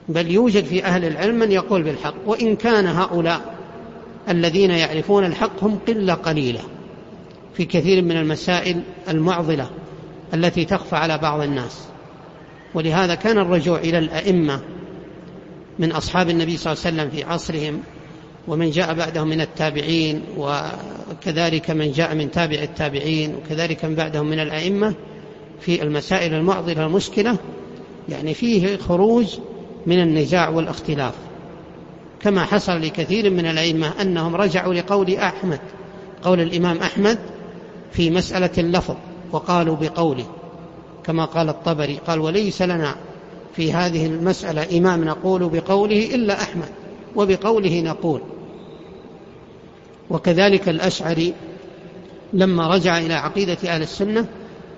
بل يوجد في أهل العلم من يقول بالحق وإن كان هؤلاء الذين يعرفون الحق هم قلة قليلة في كثير من المسائل المعضلة التي تخفى على بعض الناس. ولهذا كان الرجوع إلى الأئمة من أصحاب النبي صلى الله عليه وسلم في عصرهم ومن جاء بعدهم من التابعين وكذلك من جاء من تابع التابعين وكذلك من بعدهم من الأئمة في المسائل المعضلة المشكلة يعني فيه خروج من النزاع والاختلاف. كما حصل لكثير من الأئمة أنهم رجعوا لقول أحمد قول الإمام أحمد في مسألة اللفظ وقالوا بقوله كما قال الطبري قال وليس لنا في هذه المسألة إمام نقول بقوله إلا أحمد وبقوله نقول. وكذلك الأشعري لما رجع إلى عقيدة أهل السنة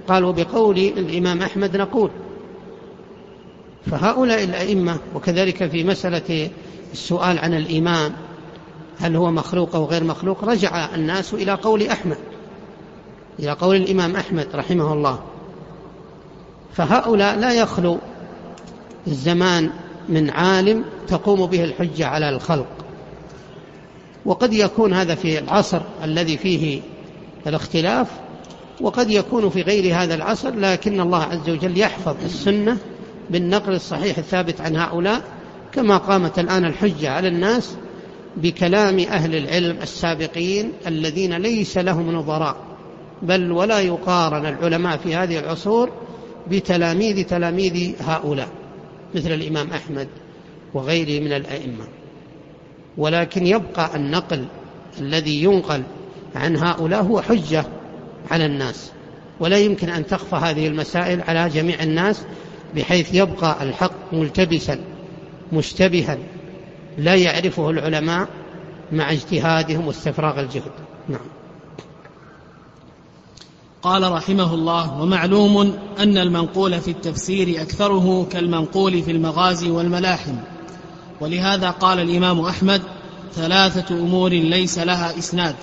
قال وبقول الإمام أحمد نقول. فهؤلاء الأئمة وكذلك في مسألة السؤال عن الإمام هل هو مخلوق أو غير مخلوق رجع الناس إلى قول أحمد إلى قول الإمام أحمد رحمه الله. فهؤلاء لا يخلو الزمان من عالم تقوم به الحجة على الخلق. وقد يكون هذا في العصر الذي فيه الاختلاف وقد يكون في غير هذا العصر لكن الله عز وجل يحفظ السنة بالنقل الصحيح الثابت عن هؤلاء كما قامت الآن الحجة على الناس بكلام أهل العلم السابقين الذين ليس لهم نظراء بل ولا يقارن العلماء في هذه العصور بتلاميذ تلاميذ هؤلاء مثل الإمام أحمد وغيره من الأئمة. ولكن يبقى النقل الذي ينقل عن هؤلاء هو حجة على الناس. ولا يمكن أن تخفى هذه المسائل على جميع الناس بحيث يبقى الحق ملتبسا. مشتبها لا يعرفه العلماء مع اجتهادهم واستفراغ الجهد. نعم. قال رحمه الله ومعلوم أن المنقول في التفسير أكثره كالمنقول في المغازي والملاحم. ولهذا قال الإمام أحمد ثلاثة أمور ليس لها إسناد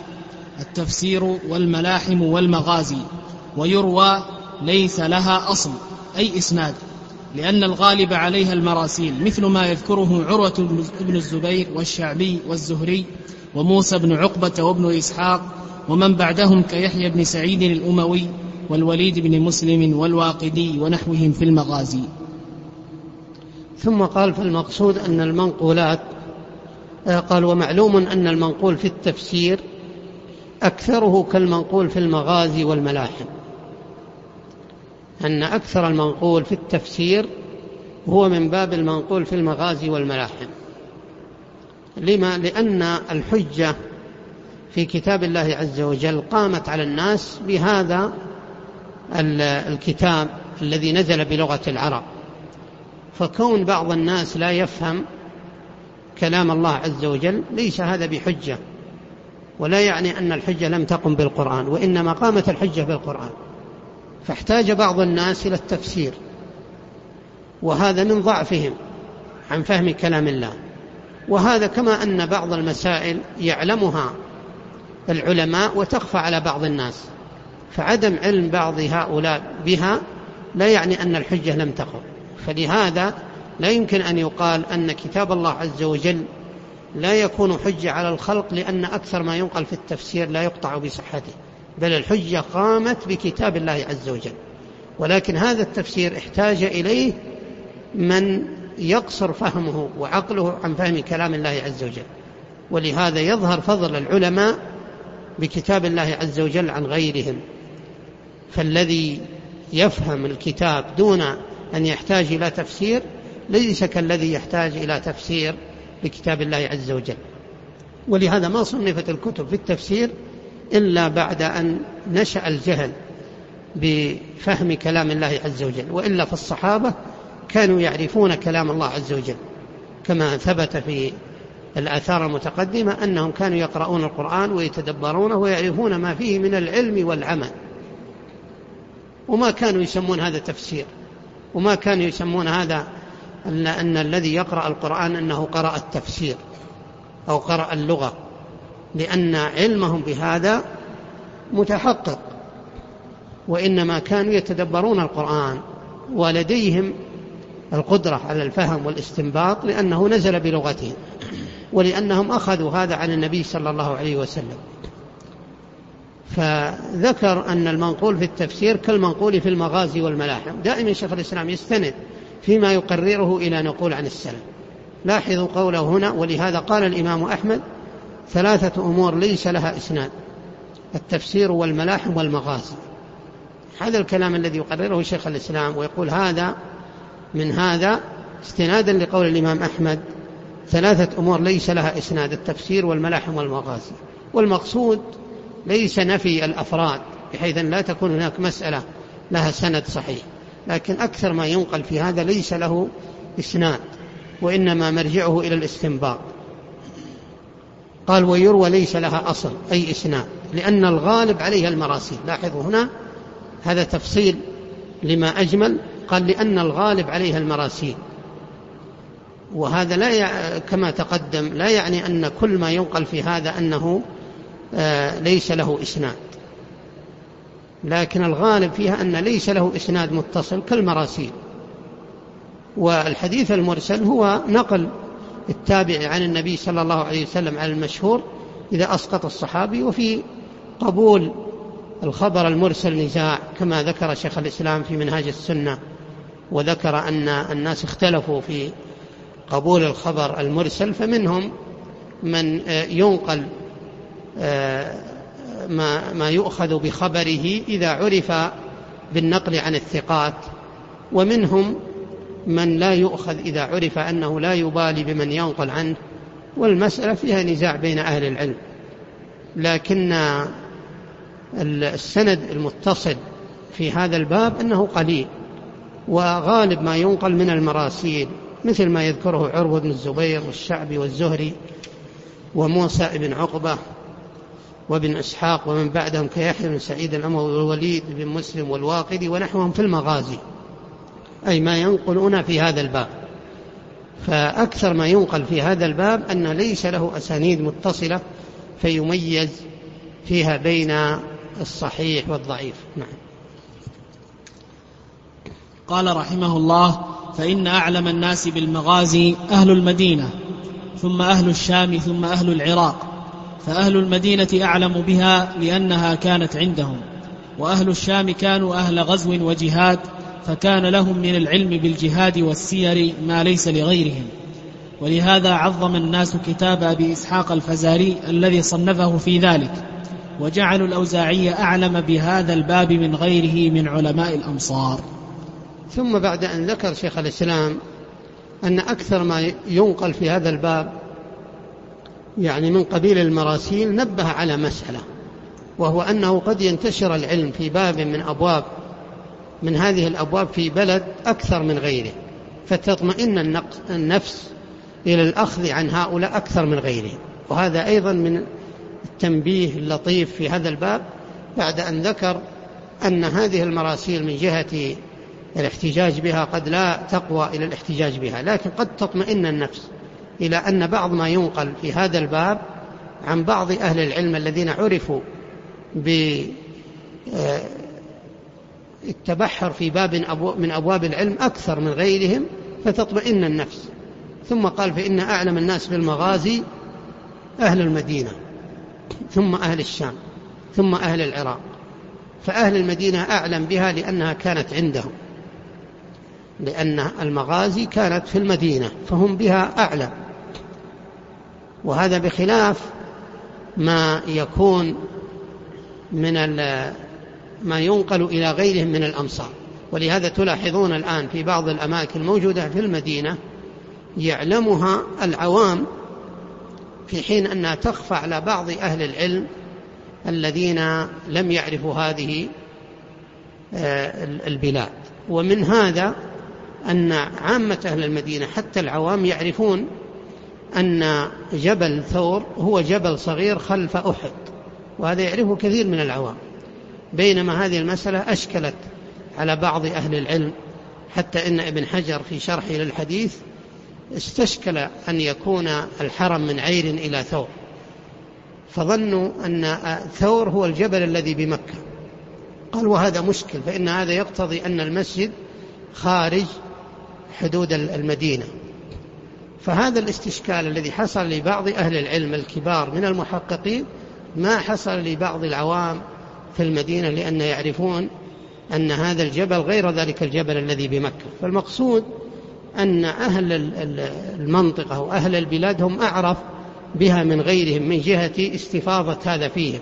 التفسير والملاحم والمغازي. ويروى ليس لها أصل. أي إسناد؟ لأن الغالب عليها المراسيل مثل ما يذكره عروة بن الزبير والشعبي والزهري وموسى بن عقبة وابن إسحاق ومن بعدهم كيحيى بن سعيد الأموي والوليد بن مسلم والواقدي ونحوهم في المغازي. ثم قال فالمقصود أن المنقولات آه، قال ومعلوم أن المنقول في التفسير أكثره كالمنقول في المغازي والملاحم. أن أكثر المنقول في التفسير هو من باب المنقول في المغازي والملاحم. لما؟ لأن الحجة في كتاب الله عز وجل قامت على الناس بهذا الكتاب الذي نزل بلغة العرب. فكون بعض الناس لا يفهم كلام الله عز وجل ليس هذا بحجة ولا يعني أن الحجة لم تقم بالقرآن وإنما قامت الحجة بالقرآن. فاحتاج بعض الناس إلى التفسير وهذا من ضعفهم عن فهم كلام الله. وهذا كما أن بعض المسائل يعلمها العلماء وتخفى على بعض الناس فعدم علم بعض هؤلاء بها لا يعني أن الحجة لم تقم. فلهذا لا يمكن أن يقال أن كتاب الله عز وجل لا يكون حجة على الخلق لأن أكثر ما ينقل في التفسير لا يقطع بصحته. بل الحجة قامت بكتاب الله عز وجل. ولكن هذا التفسير احتاج إليه من يقصر فهمه وعقله عن فهم كلام الله عز وجل. ولهذا يظهر فضل العلماء بكتاب الله عز وجل عن غيرهم. فالذي يفهم الكتاب دون أن يحتاج إلى تفسير ليس كالذي يحتاج إلى تفسير لكتاب الله عز وجل. ولهذا ما صنفت الكتب في التفسير إلا بعد أن نشأ الجهل بفهم كلام الله عز وجل وإلا فالصحابة كانوا يعرفون كلام الله عز وجل كما ثبت في الآثار المتقدمة أنهم كانوا يقرؤون القرآن ويتدبرونه ويعرفون ما فيه من العلم والعمل. وما كانوا يسمون هذا تفسير وما كانوا يسمون هذا أن, أن الذي يقرأ القرآن أنه قرأ التفسير أو قرأ اللغة. لأن علمهم بهذا متحقق وإنما كانوا يتدبرون القرآن ولديهم القدرة على الفهم والاستنباط لأنه نزل بلغتهم ولأنهم أخذوا هذا عن النبي صلى الله عليه وسلم. فذكر أن المنقول في التفسير كالمنقول في المغازي والملاحم. دائما شيخ الإسلام يستند فيما يقرره إلى نقول عن السلف. لاحظوا قوله هنا ولهذا قال الإمام أحمد ثلاثة أمور ليس لها إسناد التفسير والملاحم والمغازي. هذا الكلام الذي يقرره شيخ الإسلام ويقول هذا من هذا استنادا لقول الإمام أحمد ثلاثة أمور ليس لها إسناد التفسير والملاحم والمغازي. والمقصود ليس نفي الأفراد بحيث أن لا تكون هناك مسألة لها سند صحيح. لكن أكثر ما ينقل في هذا ليس له إسناد وإنما مرجعه إلى الاستنباط. قال ويروى ليس لها أصل أي إسناد لأن الغالب عليها المراسيل. لاحظوا هنا هذا تفصيل لما أجمل قال لأن الغالب عليها المراسيل. وهذا لا. كما تقدم لا يعني أن كل ما ينقل في هذا أنه آه ليس له إسناد لكن الغالب فيها أن ليس له إسناد متصل كالمراسيل. والحديث المرسل هو نقل التابع عن النبي صلى الله عليه وسلم على المشهور إذا أسقط الصحابي وفي قبول الخبر المرسل نزاع كما ذكر شيخ الإسلام في منهاج السنة وذكر أن الناس اختلفوا في قبول الخبر المرسل فمنهم من ينقل ما, ما يؤخذ بخبره إذا عرف بالنقل عن الثقات ومنهم من لا يؤخذ إذا عرف أنه لا يبالي بمن ينقل عنه والمسألة فيها نزاع بين أهل العلم. لكن السند المتصل في هذا الباب أنه قليل وغالب ما ينقل من المراسيل مثل ما يذكره عروة بن الزبير والشعبي والزهري وموسى بن عقبة وابن إسحاق ومن بعدهم كيحيى بن سعيد الأموي والوليد بن مسلم والواقدي ونحوهم في المغازي. أي ما ينقلون في هذا الباب. فأكثر ما ينقل في هذا الباب أن ليس له أسانيد متصلة فيميز فيها بين الصحيح والضعيف. نعم. قال رحمه الله فإن أعلم الناس بالمغازي أهل المدينة ثم أهل الشام ثم أهل العراق. فأهل المدينة أعلم بها لأنها كانت عندهم وأهل الشام كانوا أهل غزو وجهاد فكان لهم من العلم بالجهاد والسير ما ليس لغيرهم. ولهذا عظم الناس كتاب أبي إسحاق الفزاري الذي صنفه في ذلك وجعلوا الأوزاعي أعلم بهذا الباب من غيره من علماء الأمصار. ثم بعد أن ذكر شيخ الإسلام أن أكثر ما ينقل في هذا الباب يعني من قبيل المراسيل نبه على مسألة وهو أنه قد ينتشر العلم في باب من أبواب من هذه الأبواب في بلد أكثر من غيره فتطمئن النفس إلى الأخذ عن هؤلاء أكثر من غيرهم وهذا أيضا من التنبيه اللطيف في هذا الباب بعد أن ذكر أن هذه المراسيل من جهة الاحتجاج بها قد لا تقوى إلى الاحتجاج بها لكن قد تطمئن النفس إلى أن بعض ما ينقل في هذا الباب عن بعض أهل العلم الذين عرفوا بالتبحر في باب من أبواب العلم أكثر من غيرهم فتطمئن النفس. ثم قال فإن أعلم الناس بالمغازي أهل المدينة ثم أهل الشام ثم أهل العراق. فأهل المدينة أعلم بها لأنها كانت عندهم. لأن المغازي كانت في المدينة فهم بها أعلم وهذا بخلاف ما يكون من ما ينقل إلى غيرهم من الأمصار. ولهذا تلاحظون الآن في بعض الأماكن الموجودة في المدينة يعلمها العوام في حين أنها تخفى على بعض أهل العلم الذين لم يعرفوا هذه آه، البلاد. ومن هذا أن عامة أهل المدينة حتى العوام يعرفون أن جبل ثور هو جبل صغير خلف أحد وهذا يعرفه كثير من العوام. بينما هذه المسألة أشكلت على بعض أهل العلم حتى إن ابن حجر في شرحه للحديث استشكل أن يكون الحرم من عير إلى ثور. فظنوا أن ثور هو الجبل الذي بمكة. قال وهذا مشكل فإن هذا يقتضي أن المسجد خارج حدود المدينة. فهذا الاستشكال الذي حصل لبعض أهل العلم الكبار من المحققين ما حصل لبعض العوام في المدينة لأن يعرفون أن هذا الجبل غير ذلك الجبل الذي بمكة. فالمقصود أن أهل المنطقة وأهل البلاد هم أعرف بها من غيرهم من جهة استفاضة هذا فيهم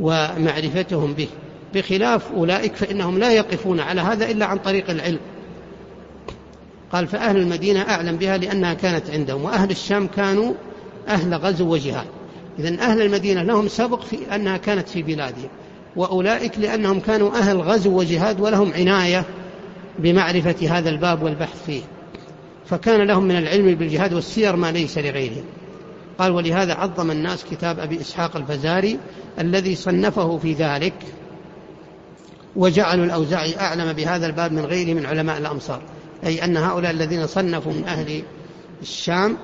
ومعرفتهم به. بخلاف أولئك فإنهم لا يقفون على هذا إلا عن طريق العلم. قال فأهل المدينة أعلم بها لأنها كانت عندهم وأهل الشام كانوا أهل غزو وجهاد. إذن أهل المدينة لهم سبق في أنها كانت في بلادهم. وأولئك لأنهم كانوا أهل غزو وجهاد ولهم عناية بمعرفة هذا الباب والبحث فيه. فكان لهم من العلم بالجهاد والسير ما ليس لغيرهم. قال ولهذا عظم الناس كتاب أبي إسحاق الفزاري الذي صنفه في ذلك وجعلوا الأوزاعي أعلم بهذا الباب من غيره من علماء الأمصار. أي أن هؤلاء الذين صنفوا من أهل الشام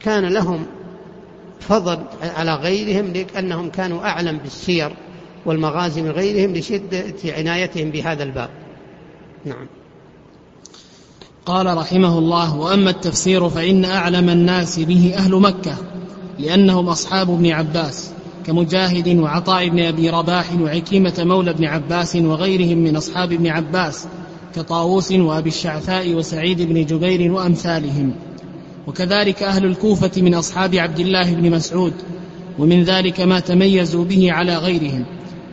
كان لهم فضل على غيرهم لأنهم كانوا أعلم بالسير والمغازي من غيرهم لشدة عنايتهم بهذا الباب. نعم. قال رحمه الله وأما التفسير فإن أعلم الناس به أهل مكة لأنهم أصحاب ابن عباس كمجاهد وعطاء بن أبي رباح وعكيمة مولى بن عباس وغيرهم من أصحاب ابن عباس كطاووس وأبي الشعثاء وسعيد بن جبير وأمثالهم. وكذلك أهل الكوفة من أصحاب عبد الله بن مسعود ومن ذلك ما تميزوا به على غيرهم.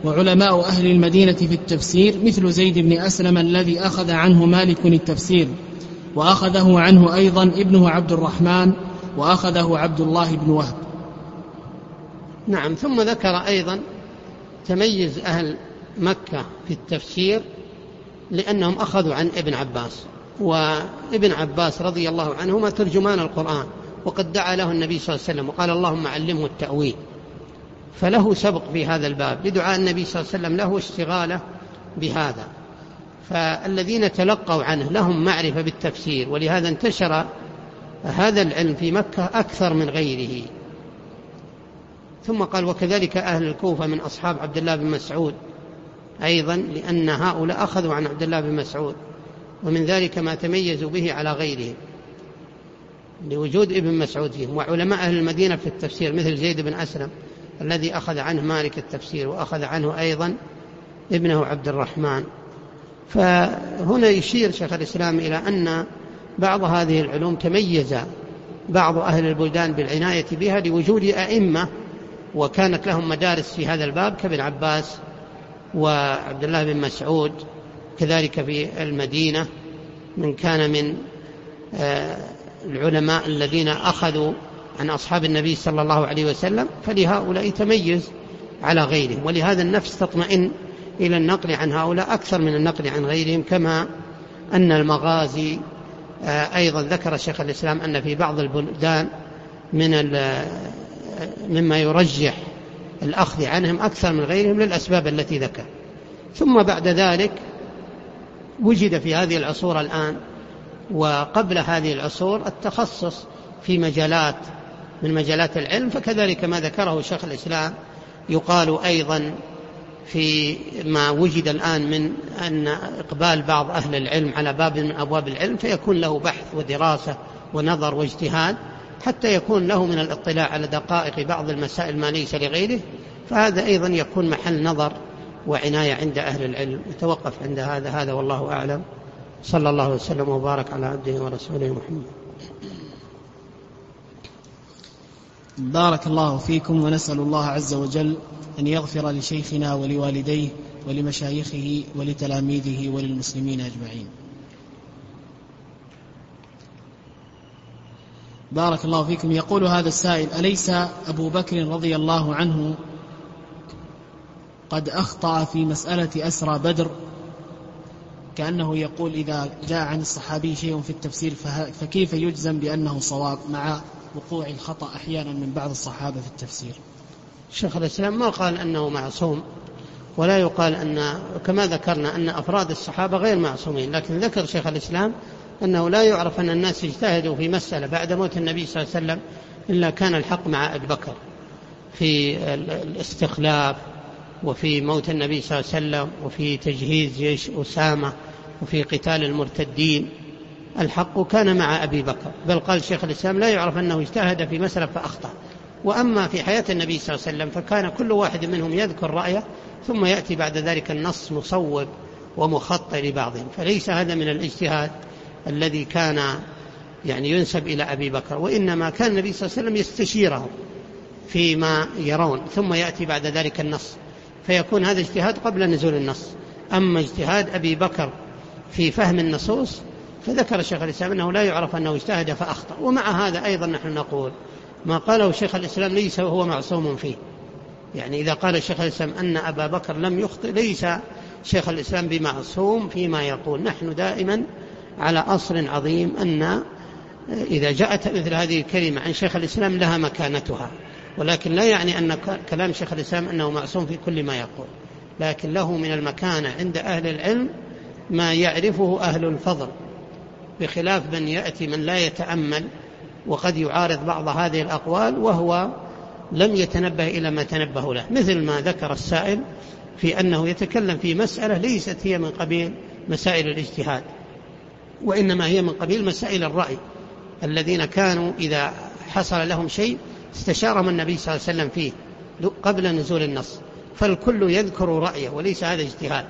وعلماء أهل المدينة في التفسير مثل زيد بن أسلم الذي أخذ عنه مالك التفسير وأخذه عنه أيضا ابنه عبد الرحمن وأخذه عبد الله بن وهب. نعم ثم ذكر أيضا تميز أهل مكة في التفسير لأنهم أخذوا عن ابن عباس وابن عباس رضي الله عنهما ترجمان القرآن وقد دعا له النبي صلى الله عليه وسلم وقال اللهم علمه التأويل. فله سبق في هذا الباب. لدعاء النبي صلى الله عليه وسلم له اشتغاله بهذا. فالذين تلقوا عنه لهم معرفة بالتفسير ولهذا انتشر هذا العلم في مكة أكثر من غيره. ثم قال وكذلك أهل الكوفة من أصحاب عبد الله بن مسعود أيضا لأن هؤلاء أخذوا عن عبد الله بن مسعود ومن ذلك ما تميزوا به على غيرهم لوجود ابن مسعود فيهم. وعلماء أهل المدينة في التفسير مثل زيد بن أسلم الذي أخذ عنه مالك التفسير وأخذ عنه أيضا ابنه عبد الرحمن. فهنا يشير شيخ الإسلام إلى أن بعض هذه العلوم تميز بعض أهل البلدان بالعناية بها لوجود أئمة وكانت لهم مدارس في هذا الباب كابن عباس وعبد الله بن مسعود كذلك في المدينة من كان من آه، العلماء الذين أخذوا عن أصحاب النبي صلى الله عليه وسلم فلهؤلاء تميز على غيرهم ولهذا النفس تطمئن إلى النقل عن هؤلاء أكثر من النقل عن غيرهم كما أن المغازي آه، أيضا ذكر شيخ الإسلام أن في بعض البلدان من آه، مما يرجح الأخذ عنهم أكثر من غيرهم للأسباب التي ذكر. ثم بعد ذلك وجد في هذه العصور الآن وقبل هذه العصور التخصص في مجالات من مجالات العلم فكذلك ما ذكره شيخ الإسلام يقال أيضا في ما وجد الآن من أن إقبال بعض أهل العلم على باب من أبواب العلم فيكون له بحث ودراسة ونظر واجتهاد حتى يكون له من الاطلاع على دقائق بعض المسائل ما ليس لغيره. فهذا أيضا يكون محل نظر وعناية عند أهل العلم. يتوقف عند هذا هذا والله أعلم. صلى الله وسلم وبارك على عبده ورسوله محمد. بارك الله فيكم ونسأل الله عز وجل أن يغفر لشيخنا ولوالديه ولمشايخه ولتلاميذه وللمسلمين أجمعين. بارك الله فيكم. يقول هذا السائل أليس أبو بكر رضي الله عنه قد أخطأ في مسألة أسرى بدر؟ كأنه يقول إذا جاء عن الصحابي شيء في التفسير فكيف يجزم بأنه صواب مع وقوع الخطأ أحيانا من بعض الصحابة في التفسير. شيخ الإسلام ما قال أنه معصوم ولا يقال أن كما ذكرنا أن أفراد الصحابة غير معصومين لكن ذكر شيخ الإسلام أنه لا يعرف أن الناس اجتهدوا في مسألة بعد موت النبي صلى الله عليه وسلم إلا كان الحق مع أبي بكر في الاستخلاف وفي موت النبي صلى الله عليه وسلم وفي تجهيز جيش أسامة وفي قتال المرتدين. الحق كان مع أبي بكر بل قال شيخ الإسلام لا يعرف أنه اجتهد في مسألة فأخطأ. وأما في حياة النبي صلى الله عليه وسلم فكان كل واحد منهم يذكر رأيه ثم يأتي بعد ذلك النص مصوب ومخطئ لبعضهم فليس هذا من الاجتهاد الذي كان يعني ينسب إلى أبي بكر وإنما كان النبي صلى الله عليه وسلم يستشيره فيما يرون. ثم يأتي بعد ذلك النص. فيكون هذا اجتهاد قبل نزول النص. أما اجتهاد أبي بكر في فهم النصوص فذكر شيخ الإسلام أنه لا يعرف أنه اجتهد فأخطأ ومع هذا أيضا نحن نقول ما قاله شيخ الإسلام ليس هو معصوم فيه. يعني إذا قال شيخ الإسلام أن أبا بكر لم يخطئ ليس شيخ الإسلام بمعصوم فيما يقول. نحن دائما على أصل عظيم أن إذا جاءت مثل هذه الكلمة عن شيخ الإسلام لها مكانتها. ولكن لا يعني أن كلام شيخ الإسلام أنه معصوم في كل ما يقول. لكن له من المكانة عند أهل العلم ما يعرفه أهل الفضل. بخلاف من يأتي من لا يتأمل وقد يعارض بعض هذه الأقوال وهو لم يتنبه إلى ما تنبه له. مثل ما ذكر السائل في أنه يتكلم في مسألة ليست هي من قبيل مسائل الاجتهاد وإنما هي من قبيل مسائل الرأي. الذين كانوا إذا حصل لهم شيء استشارهم النبي صلى الله عليه وسلم فيه قبل نزول النص. فالكل يذكر رأيه وليس هذا اجتهاد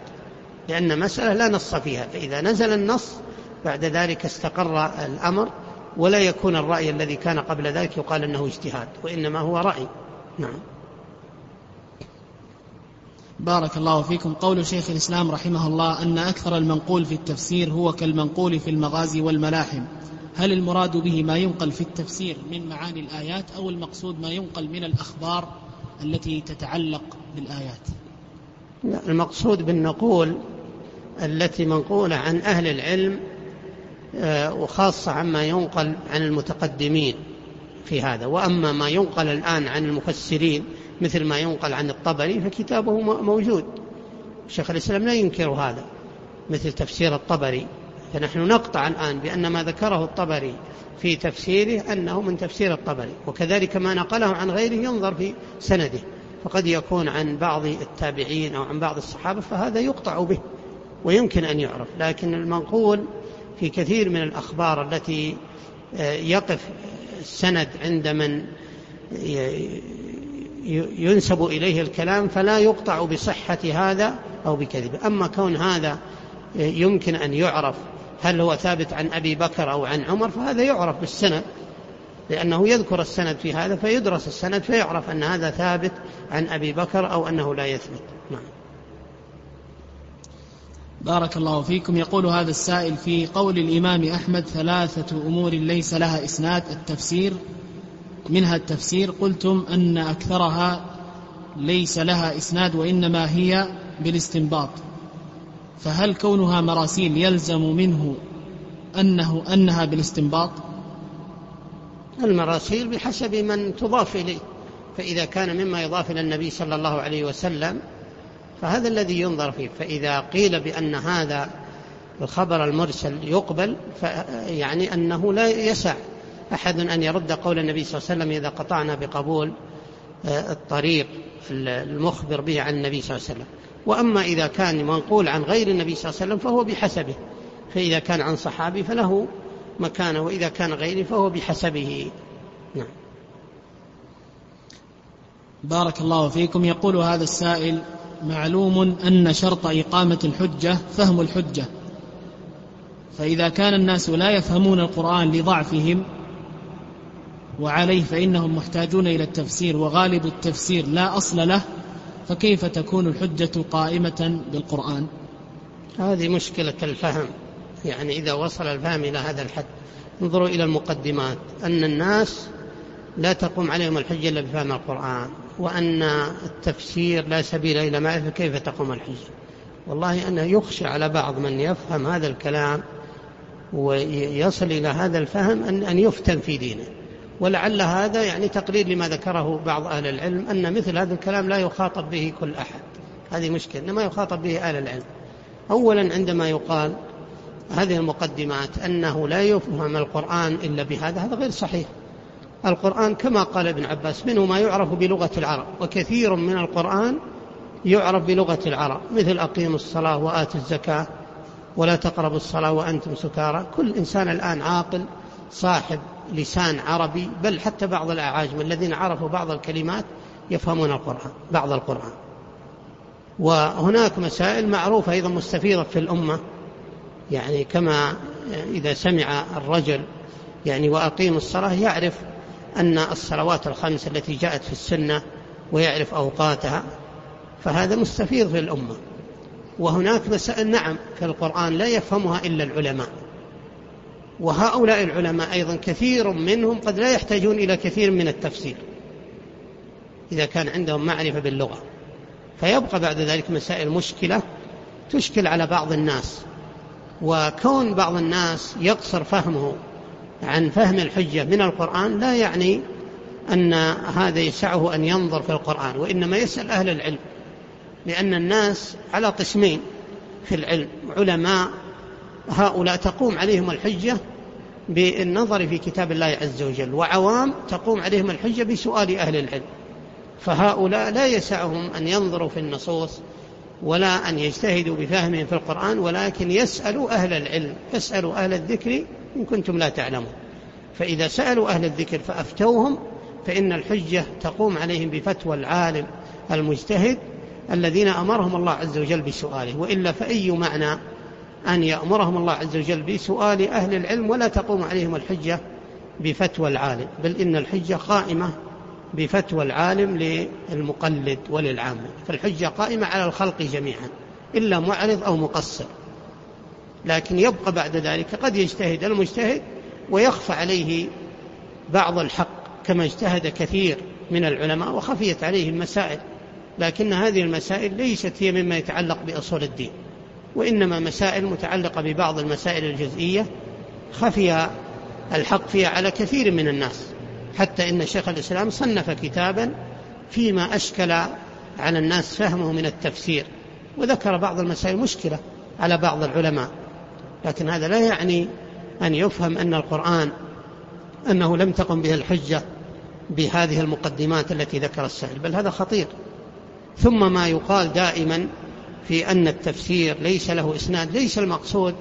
لأن مسألة لا نص فيها. فإذا نزل النص بعد ذلك استقر الأمر ولا يكون الرأي الذي كان قبل ذلك يقال أنه اجتهاد وإنما هو رأي. نعم. بارك الله فيكم. قول شيخ الإسلام رحمه الله أن أكثر المنقول في التفسير هو كالمنقول في المغازي والملاحم. هل المراد به ما ينقل في التفسير من معاني الآيات أو المقصود ما ينقل من الأخبار التي تتعلق بالآيات؟ لا المقصود بالنقول التي منقولة عن أهل العلم وخاصة عما ينقل عن المتقدمين في هذا. وأما ما ينقل الآن عن المفسرين مثل ما ينقل عن الطبري فكتابه موجود. شيخ الإسلام لا ينكر هذا مثل تفسير الطبري. فنحن نقطع الآن بأن ما ذكره الطبري في تفسيره أنه من تفسير الطبري وكذلك ما نقله عن غيره ينظر في سنده. فقد يكون عن بعض التابعين أو عن بعض الصحابة فهذا يقطع به ويمكن أن يعرف. لكن المنقول في كثير من الأخبار التي آه، يقف السند عند من ينسب إليه الكلام فلا يقطع بصحة هذا أو بكذبه أما كون هذا يمكن أن يعرف هل هو ثابت عن أبي بكر أو عن عمر فهذا يعرف بالسند لأنه يذكر السند في هذا فيدرس السند فيعرف أن هذا ثابت عن أبي بكر أو أنه لا يثبت. نعم. بارك الله فيكم. يقول هذا السائل في قول الإمام أحمد ثلاثة أمور ليس لها إسناد. التفسير منها التفسير قلتم أن أكثرها ليس لها إسناد وإنما هي بالاستنباط. فهل كونها مراسيل يلزم منه أنه أنها بالاستنباط؟ المراسيل بحسب من تضاف إليه. فإذا كان مما يضاف إلى النبي صلى الله عليه وسلم فهذا الذي ينظر فيه. فإذا قيل بأن هذا الخبر المرسل يقبل يعني أنه لا يسع أحد أن يرد قول النبي صلى الله عليه وسلم إذا قطعنا بقبول آه، الطريق المخبر به عن النبي صلى الله عليه وسلم. وأما إذا كان منقول عن غير النبي صلى الله عليه وسلم فهو بحسبه. فإذا كان عن صحابي فله مكانه وإذا كان غيره فهو بحسبه. نعم. بارك الله فيكم. يقول هذا السائل معلوم أن شرط إقامة الحجة فهم الحجة. فإذا كان الناس لا يفهمون القرآن لضعفهم وعليه فإنهم محتاجون إلى التفسير وغالب التفسير لا أصل له فكيف تكون الحجة قائمة بالقرآن؟ هذه مشكلة الفهم. يعني إذا وصل الفهم إلى هذا الحد انظروا إلى المقدمات. أن الناس لا تقوم عليهم الحجة إلا بفهم القرآن. وأن التفسير لا سبيل إلى معرفة كيف تقوم الحجة. والله أنه يخشى على بعض من يفهم هذا الكلام ويصل إلى هذا الفهم أن, أن يفتن في دينه. ولعل هذا يعني تقرير لما ذكره بعض أهل العلم أن مثل هذا الكلام لا يخاطب به كل أحد. هذه مشكلة إنما يخاطب به أهل العلم. أولا عندما يقال هذه المقدمات أنه لا يفهم القرآن إلا بهذا هذا غير صحيح. القرآن كما قال ابن عباس منه ما يعرف بلغة العرب وكثير من القرآن يعرف بلغة العرب مثل أقيموا الصلاة وآتوا الزكاة ولا تقربوا الصلاة وأنتم سكارى. كل إنسان الآن عاقل صاحب لسان عربي بل حتى بعض الأعاجم الذين عرفوا بعض الكلمات يفهمون القرآن بعض القرآن. وهناك مسائل معروفة أيضا مستفيضة في الأمة يعني كما إذا سمع الرجل يعني وأقيم الصلاة يعرف أن الصلوات الخمس التي جاءت في السنة ويعرف أوقاتها فهذا مستفيض في الأمة وهناك مسائل نعم في القرآن لا يفهمها إلا العلماء. وهؤلاء العلماء أيضا كثير منهم قد لا يحتاجون إلى كثير من التفسير إذا كان عندهم معرفة باللغة. فيبقى بعد ذلك مسائل مشكلة تشكل على بعض الناس وكون بعض الناس يقصر فهمه عن فهم الحجة من القرآن لا يعني أن هذا يسعه أن ينظر في القرآن وإنما يسأل أهل العلم لأن الناس على قسمين في العلم علماء هؤلاء تقوم عليهم الحجة بالنظر في كتاب الله عز وجل وعوام تقوم عليهم الحجة بسؤال أهل العلم فهؤلاء لا يسعهم أن ينظروا في النصوص ولا أن يجتهدوا بفهمهم في القرآن ولكن يسألوا أهل العلم يسألوا أهل الذكر إن كنتم لا تعلمون. فإذا سألوا أهل الذكر فأفتوهم فإن الحجة تقوم عليهم بفتوى العالم المجتهد الذين أمرهم الله عز وجل بسؤاله. وإلا فأي معنى أن يأمرهم الله عز وجل بسؤال أهل العلم ولا تقوم عليهم الحجة بفتوى العالم؟ بل إن الحجة قائمة بفتوى العالم للمقلد وللعامة. فالحجة قائمة على الخلق جميعا إلا معرض أو مقصر. لكن يبقى بعد ذلك قد يجتهد المجتهد ويخفى عليه بعض الحق كما اجتهد كثير من العلماء وخفيت عليه المسائل لكن هذه المسائل ليست هي مما يتعلق بأصول الدين وإنما مسائل متعلقة ببعض المسائل الجزئية خفي الحق فيها على كثير من الناس حتى إن شيخ الإسلام صنف كتابا فيما أشكل على الناس فهمه من التفسير وذكر بعض المسائل مشكلة على بعض العلماء. لكن هذا لا يعني أن يفهم أن القرآن أنه لم تقم به الحجة بهذه المقدمات التي ذكر السائل بل هذا خطير. ثم ما يقال دائما في أن التفسير ليس له إسناد ليس المقصود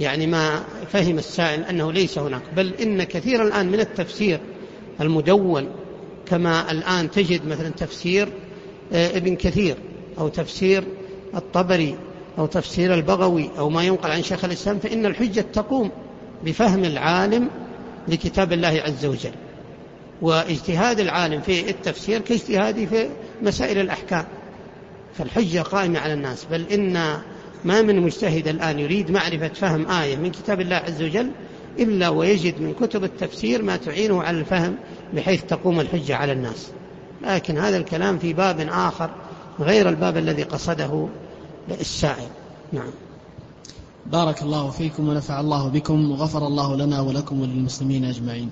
يعني ما فهم السائل أنه ليس هناك بل إن كثيرا الآن من التفسير المدون كما الآن تجد مثلا تفسير آه، ابن كثير أو تفسير الطبري أو تفسير البغوي أو ما ينقل عن شيخ الإسلام فإن الحجة تقوم بفهم العالم لكتاب الله عز وجل. واجتهاد العالم في التفسير كاجتهاده في مسائل الأحكام. فالحجة قائمة على الناس. بل إن ما من مجتهد الآن يريد معرفة فهم آية من كتاب الله عز وجل إلا ويجد من كتب التفسير ما تعينه على الفهم بحيث تقوم الحجة على الناس. لكن هذا الكلام في باب آخر غير الباب الذي قصده السائل. نعم. بارك الله فيكم ونفع الله بكم وغفر الله لنا ولكم وللمسلمين أجمعين.